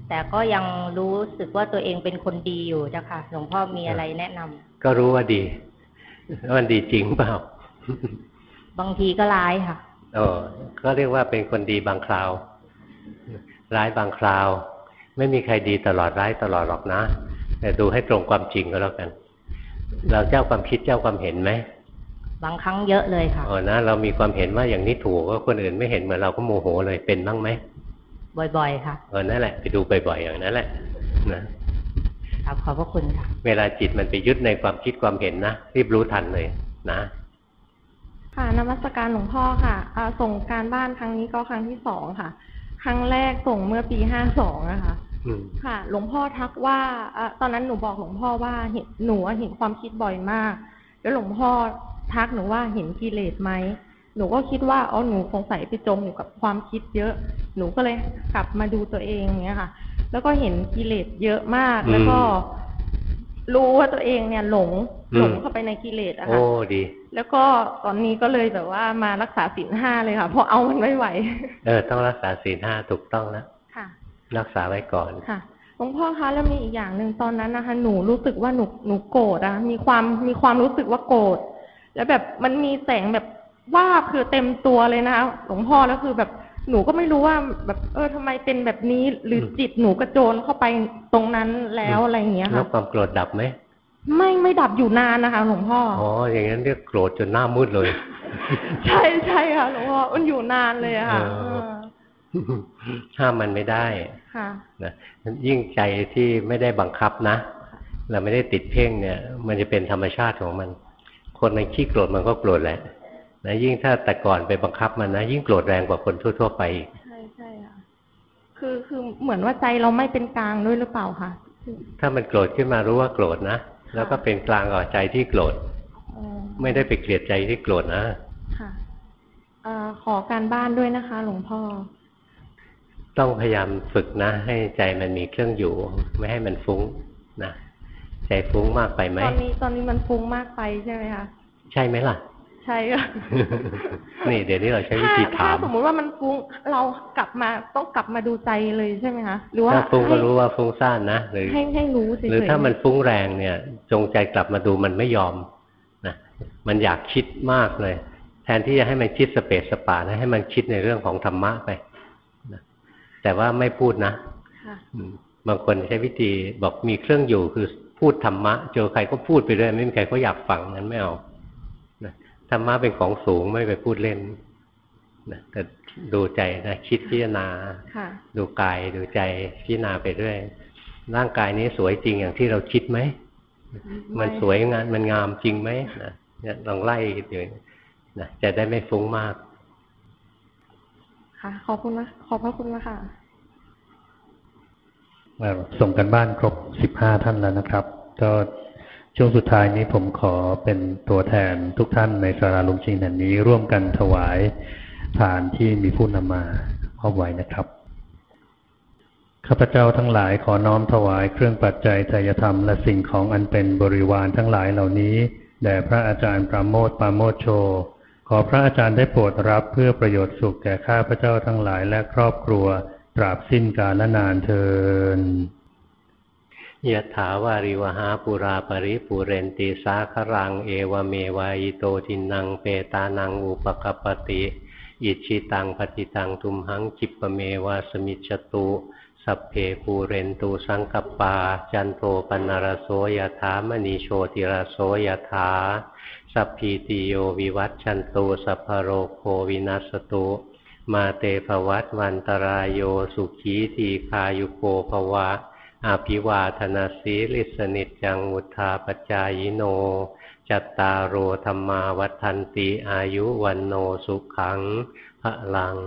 แต่ก็ยังรู้สึกว่าตัวเองเป็นคนดีอยู่เจ้าค่ะ หลวงพ่อมีอะไรแนะนำก็รู้ว่าดีว่ามันดีจริงเปล่า บางทีก็ร้ายค่ะ เออก็เรียกว่าเป็นคนดีบางคราว ร้ายบางคราว ไม่มีใครดีตลอดร้ายตลอดหรอกนะ แต่ดูให้ตรงความจริงก็แล้วกัน เราเจ้าความคิดเจ้าความเห็นไหมบางครั้งเยอะเลยค่ะอ๋อนะเรามีความเห็นว่าอย่างนี้ถูกก็คนอื่นไม่เห็นเหมือนเราก็โมโหเลยเป็นบ้างไหมบ่อย ๆ ค่ะเออนั่นแหละไปดูบ่อยๆอย่างนั้นแหละนะครับขอบพระคุณค่ะ เวลาจิตมันไปยึดในความคิดความเห็นนะรีบรู้ทันเลยนะค่ะนมัสการหลวงพ่อค่ะส่งการบ้านครั้งนี้ก็ครั้งที่สองค่ะ ครั้งแรกส่งเมื่อปีห้าสองนะคะค่ะ หลวงพ่อทักว่าอตอนนั้นหนูบอกหลวงพ่อว่าเห็นหนูเห็นความคิดบ่อยมาก แล้วหลวงพ่อทักหนูว่าเห็นกิเลสไหมหนูก็คิดว่าอ๋อหนูสงสัยไปจมอยู่กับความคิดเยอะ หนูก็เลยกลับมาดูตัวเองเนี้ยค่ะ แล้วก็เห็นกิเลสเยอะมากแล้วก็ รู้ว่าตัวเองเนี่ยหลงหลงเข้าไปในกิเลสอะค่ะโอ้ดี แล้วก็ตอนนี้ก็เลยแบบว่ามารักษาศีลห้าเลยค่ะเพราะเอามันไม่ไหว เออ ต้องรักษาศีลห้าถูกต้องแล้วค่ะ รักษาไว้ก่อนค่ะหลวงพ่อคะแล้วมีอีกอย่างหนึ่งตอนนั้นนะคะ หนูรู้สึกว่าหนูหนูโกรธอะมีความมีความรู้สึกว่าโกรธแล้วแบบมันมีแสงแบบว่าคือเต็มตัวเลยนะคะหลวงพ่อแล้วคือแบบ หนูก็ไม่รู้ว่าแบบเออทำไมเป็นแบบนี้หรือจิตหนูกระโจนเข้าไปตรงนั้นแล้วอะไรอย่างเงี้ยค่ะแล้วความโกรธดับไหมไม่ไม่ดับอยู่นานนะคะหลวงพ่ออ๋ออย่างนั้นเรียกโกรธจนหน้ามืดเลย ใช่ใช่ค่ะหลวงพ่อมันอยู่นานเลยค่ะห้ามมันไม่ได้ค่ะนะยิ่งใจที่ไม่ได้บังคับนะเราไม่ได้ติดเพ่งเนี่ย มันจะเป็นธรรมชาติของมัน คนมันขี้โกรธมันก็โกรธแหละ นะยิ่งถ้าแต่ก่อนไปบังคับมันนะยิ่งโกรธแรงกว่าคนทั่ว ๆ ไปอีกใช่ใช่ค่ะคือคือเหมือนว่าใจเราไม่เป็นกลางด้วยหรือเปล่าคะถ้ามันโกรธขึ้นมารู้ว่าโกรธนะแล้วก็เป็นกลางกับใจที่โกรธไม่ได้ไปเกลียดใจที่โกรธนะค่ะอขอการบ้านด้วยนะคะ หลวงพ่อ ต้องพยายามฝึกนะ ให้ใจมันมีเครื่องอยู่ ไม่ให้มันฟุ้งนะใจฟุ้งมากไปไหมตอนนี้ตอนนี้มันฟุ้งมากไปใช่ไหมคะใช่ไหมล่ะ ใช่ค่ะนี่เดี๋ยวนี้เราใช้วิธีถามสมมุติว่ามันฟุ้งเรากลับมาต้องกลับมาดูใจเลยใช่ไหมคะหรือว่าถ้าฟุ้งก็รู้ว่าฟุ้งซ่านนะหรือให้ให้รู้หรือถ้ามันฟุ้งแรงเนี่ย จงใจกลับมาดูมันไม่ยอมนะมันอยากคิดมากเลย แทนที่จะให้มันคิดสเปสสปานะให้มันคิดในเรื่องของธรรมะไปนะแต่ว่าไม่พูดนะบางคนใช้วิธีบอกมีเครื่องอยู่คือพูดธรรมะ เจอใครก็พูดไปเรื่อยไม่มีใครก็อยากฟังนั้นไม่เอา ธรรมะเป็นของสูงไม่ไปพูดเล่นนะแต่ดูใจนะคิดพิจารณาดูกายดูใจพิจารณาไปเรื่อยร่างกายนี้สวยจริงอย่างที่เราคิดไหมมันสวยงานมันงามจริงไหมนะเนี่ยลองไล่ดูนะจะได้ไม่ฟุ้งมาก ค่ะ ขอบคุณนะขอบพระคุณนะค่ะส่งกันบ้านครบสิบห้าท่านแล้วนะครับ ก็ ช่วงสุดท้ายนี้ผมขอเป็นตัวแทนทุกท่านในสาราลุงชิงแห่งนี้ร่วมกันถวายทานที่มีผู้นำมามอบไว้นะครับ ข้าพเจ้าทั้งหลายขอน้อมถวายเครื่องปัจจัยทายธรรมและสิ่งของอันเป็นบริวารทั้งหลายเหล่านี้แด่พระอาจารย์ปราโมทปราโมทโช ขอพระอาจารย์ได้โปรดรับเพื่อประโยชน์สุขแก่ข้าพเจ้าทั้งหลายและครอบครัวตราบสิ้นกาลนานเทิน ยะถาวาริวหาปุราปริปุเรนติสาครัง เอวเมวายโตทินังเปตานังอุปกปติอิชิตังปฏิตังทุมหังจิปเมวาสมิจตุ สัพเพปูเรนตูสังกปา จันโทปนารโสยถามณีโชติรโสยถา สัพพีติโยวิวัตชันตูสัพพโรโควินัสตุมาเตภวัตวันตรายโยสุขีทีคายุโกภวะ อาภิวาธนาสีลิสนิจังุทาปจายโน จัตตารโอธรรมาวัฏันติอายุวันโนสุขังพระลัง